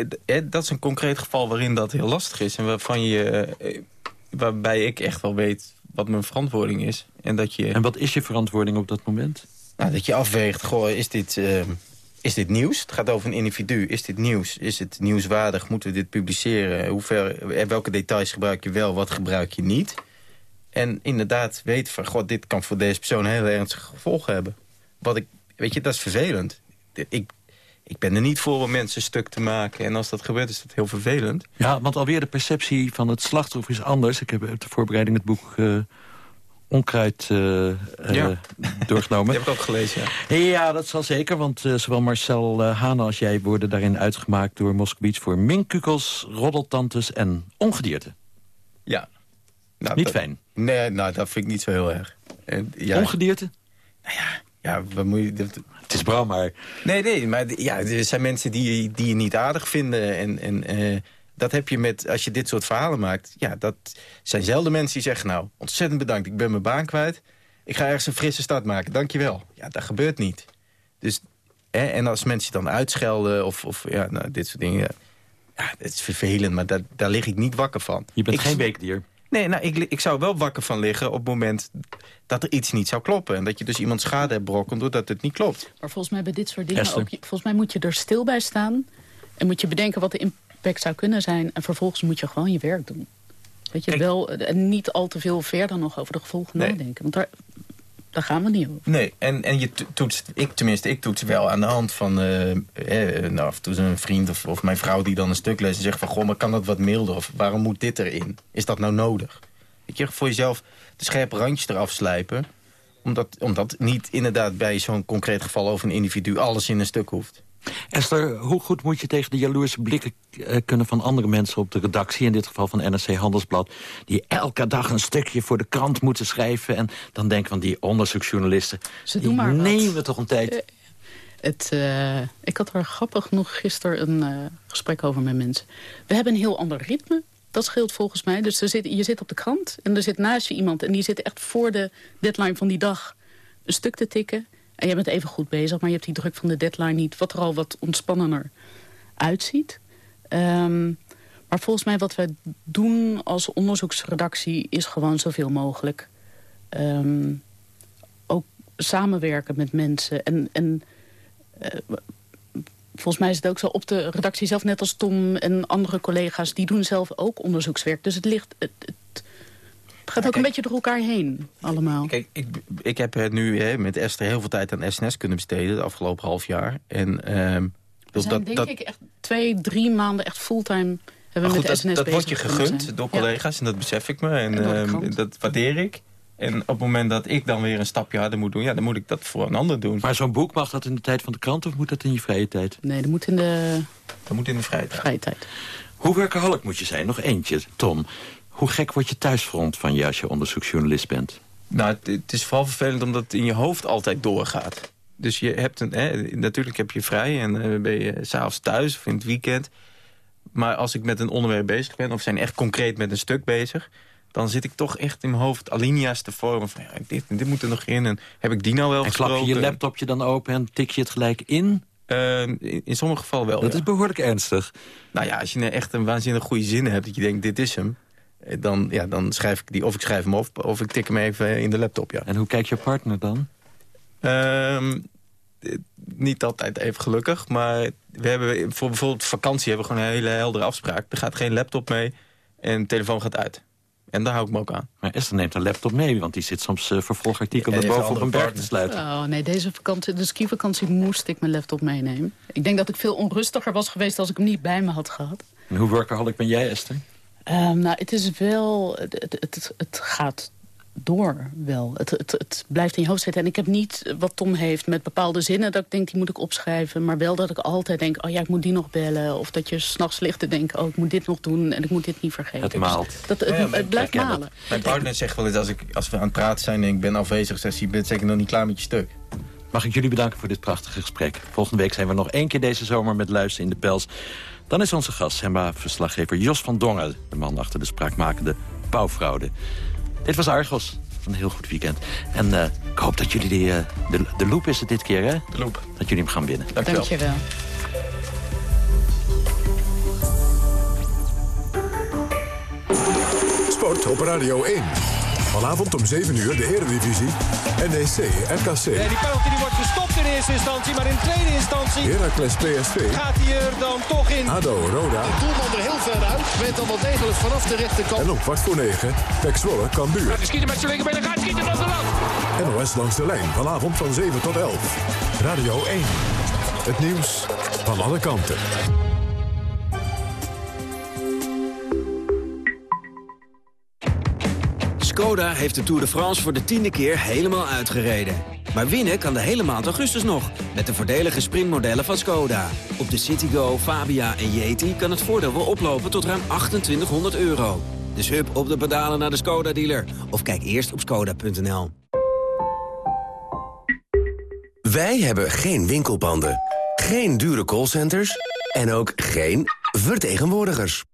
dat is een concreet geval waarin dat heel lastig is. En waarvan je, eh, waarbij ik echt wel weet wat mijn verantwoording is. En, dat je, en wat is je verantwoording op dat moment? Nou, dat je afweegt, goh, is dit... Uh, is dit nieuws? Het gaat over een individu. Is dit nieuws? Is het nieuwswaardig? Moeten we dit publiceren? Hoe ver, eh, welke details gebruik je wel? Wat gebruik je niet? En inderdaad weten van... God, dit kan voor deze persoon heel ernstige gevolgen hebben. Wat ik, weet je, dat is vervelend. Ik, ik ben er niet voor om mensen stuk te maken. En als dat gebeurt, is dat heel vervelend. Ja, want alweer de perceptie van het slachtoffer is anders. Ik heb de voorbereiding het boek... Uh onkruid uh, ja. *laughs* doorgenomen. Die heb ik ook gelezen, ja. Ja, dat zal zeker, want uh, zowel Marcel Hane als jij... worden daarin uitgemaakt door Moskowitz voor minkukels, roddeltantes en ongedierte. Ja. Nou, niet fijn. Nee, nou, dat vind ik niet zo heel erg. Ja, ongedierte? Nou ja, ja wat moet je... Dat, het is brouw, maar... Nee, nee, maar ja, er zijn mensen die, die je niet aardig vinden... en, en dat heb je met, als je dit soort verhalen maakt... ja, dat zijn zelden mensen die zeggen... nou, ontzettend bedankt, ik ben mijn baan kwijt. Ik ga ergens een frisse start maken, dankjewel. Ja, dat gebeurt niet. Dus, hè, en als mensen dan uitschelden of, of ja, nou, dit soort dingen... Ja, het is vervelend, maar daar, daar lig ik niet wakker van. Je bent ik, geen weekdier. Nee, nou, ik, ik zou wel wakker van liggen op het moment dat er iets niet zou kloppen. En dat je dus iemand schade hebt brokken doordat het niet klopt. Maar volgens mij bij dit soort dingen ook... Volgens mij moet je er stil bij staan. En moet je bedenken wat de impact zou kunnen zijn. En vervolgens moet je gewoon je werk doen. Weet je, wel, en niet al te veel verder nog over de gevolgen nadenken. Want daar, daar gaan we niet over. Nee, en, en je toetst, ik tenminste, ik toets wel aan de hand van... Uh, eh, nou, af en toe een vriend of, of mijn vrouw die dan een stuk leest... en zegt van, goh, maar kan dat wat milder? Of waarom moet dit erin? Is dat nou nodig? Weet je, voor jezelf de scherpe randjes eraf slijpen... omdat, omdat niet inderdaad bij zo'n concreet geval over een individu... alles in een stuk hoeft. Esther, hoe goed moet je tegen de jaloerse blikken uh, kunnen van andere mensen op de redactie... in dit geval van NRC Handelsblad... die elke dag een stukje voor de krant moeten schrijven... en dan denken van die onderzoeksjournalisten... Ze doen maar nemen toch een tijd... Uh, het, uh, ik had er grappig genoeg gisteren een gesprek over met mensen. We hebben een heel ander ritme. Dat scheelt volgens mij. Dus er zit, je zit op de krant en er zit naast je iemand... en die zit echt voor de deadline van die dag een stuk te tikken... En je bent even goed bezig, maar je hebt die druk van de deadline niet... wat er al wat ontspannender uitziet. Um, maar volgens mij wat wij doen als onderzoeksredactie... is gewoon zoveel mogelijk um, ook samenwerken met mensen. En, en uh, volgens mij is het ook zo op de redactie zelf... net als Tom en andere collega's, die doen zelf ook onderzoekswerk. Dus het ligt... Het, gaat ook een beetje door elkaar heen, allemaal. Kijk, ik, ik heb nu hè, met Esther heel veel tijd aan SNS kunnen besteden... de afgelopen half jaar. En, um, we zijn, dat, denk dat, ik echt twee, drie maanden echt fulltime hebben we met dat, SNS Dat wordt je gegund door collega's en dat besef ik me. En, en dat waardeer ik. En op het moment dat ik dan weer een stapje harder moet doen... ja, dan moet ik dat voor een ander doen. Maar zo'n boek, mag dat in de tijd van de krant of moet dat in je vrije tijd? Nee, dat moet in de... Dat moet in de vrije tijd. Vrije tijd. Hoe werkelijk moet je zijn? Nog eentje, Tom. Hoe gek wordt je thuisfront van je als je onderzoeksjournalist bent? Nou, het, is vooral vervelend omdat het in je hoofd altijd doorgaat. Dus je hebt een, hè, natuurlijk heb je vrij en uh, ben je s'avonds thuis of in het weekend. Maar als ik met een onderwerp bezig ben of zijn echt concreet met een stuk bezig... dan zit ik toch echt in mijn hoofd alinea's te vormen van... Ja, dit, dit moet er nog in en heb ik die nou wel en gesproken? klap je je laptopje dan open en tik je het gelijk in? Uh, in, in, sommige gevallen wel, Dat is behoorlijk ernstig. Nou ja, als je echt een waanzinnig goede zin hebt... dat je denkt, dit is hem eh, dan, ja, dan schrijf ik die, of ik schrijf hem op, of ik tik hem even in de laptop, ja. En hoe kijkt je partner dan? Um, niet altijd even gelukkig, maar we hebben voor bijvoorbeeld vakantie hebben we gewoon een hele heldere afspraak. Er gaat geen laptop mee en de telefoon gaat uit. En daar hou ik me ook aan. Maar Esther neemt een laptop mee, want die zit soms uh, vervolgartikel ja, boven op een berg te sluiten. Oh nee, deze vakantie, de skivakantie moest ik mijn laptop meenemen. Ik denk dat ik veel onrustiger was geweest als ik hem niet bij me had gehad. En hoe workaholic ben jij, Esther? Um, nou, het is wel... Het, het, het gaat door wel. Het, het, het, blijft in je hoofd zitten. En ik heb niet wat Tom heeft met bepaalde zinnen... dat ik denk, die moet ik opschrijven. Maar wel dat ik altijd denk, oh ja, ik moet die nog bellen. Of dat je s'nachts ligt te denken, oh, ik moet dit nog doen... en ik moet dit niet vergeten. Het maalt. Dus dat, het, het blijft malen. Mijn partner zegt wel eens, als, ik, als we aan het praten zijn... en ik ben afwezig, zegt je bent zeker nog niet klaar met je stuk. Mag ik jullie bedanken voor dit prachtige gesprek. Volgende week zijn we nog één keer deze zomer met Luisteren in de Pels. Dan is onze gast, Semba-verslaggever Jos van Dongen... de man achter de spraakmakende pauwfraude. Dit was Argos. Een heel goed weekend. En uh, ik hoop dat jullie die, uh, de, de loop is het dit keer, hè? De loop. Dat jullie hem gaan winnen. Dankjewel. Dankjewel. Sport op Radio 1. Vanavond om 7 uur de Eredivisie. NEC, RKC. Ja, die penalty die wordt gestopt in eerste instantie, maar in tweede instantie... Heracles PSV. Gaat hij er dan toch in? ADO, Roda. De doelman er heel ver uit. Weet dan wel degelijk vanaf de rechterkant. En om kwart voor negen, Pek Zwolle, Cambuur. Gaat schieten met zijn linkerbeen, gaat schieten van de lat. NOS langs de lijn, vanavond van 7 tot 11. Radio 1. Het nieuws van alle kanten. Skoda heeft de Tour de France voor de tiende keer helemaal uitgereden. Maar winnen kan de hele maand augustus nog, met de voordelige sprintmodellen van Skoda. Op de Citigo, Fabia en Yeti kan het voordeel wel oplopen tot ruim 2800 euro. Dus hup op de pedalen naar de Skoda-dealer. Of kijk eerst op skoda.nl. Wij hebben geen winkelpanden, geen dure callcenters en ook geen vertegenwoordigers.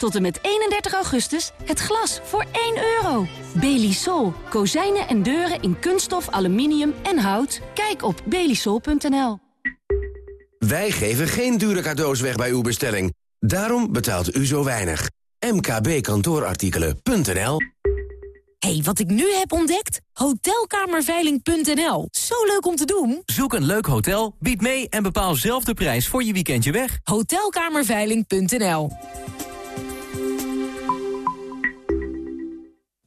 Tot en met 31 augustus het glas voor 1 euro. Belisol. Kozijnen en deuren in kunststof, aluminium en hout. Kijk op belisol.nl. Wij geven geen dure cadeaus weg bij uw bestelling. Daarom betaalt u zo weinig. mkbkantoorartikelen.nl hey, wat ik nu heb ontdekt? Hotelkamerveiling.nl. Zo leuk om te doen. Zoek een leuk hotel, bied mee en bepaal zelf de prijs voor je weekendje weg. Hotelkamerveiling.nl.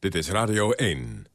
Dit is Radio 1.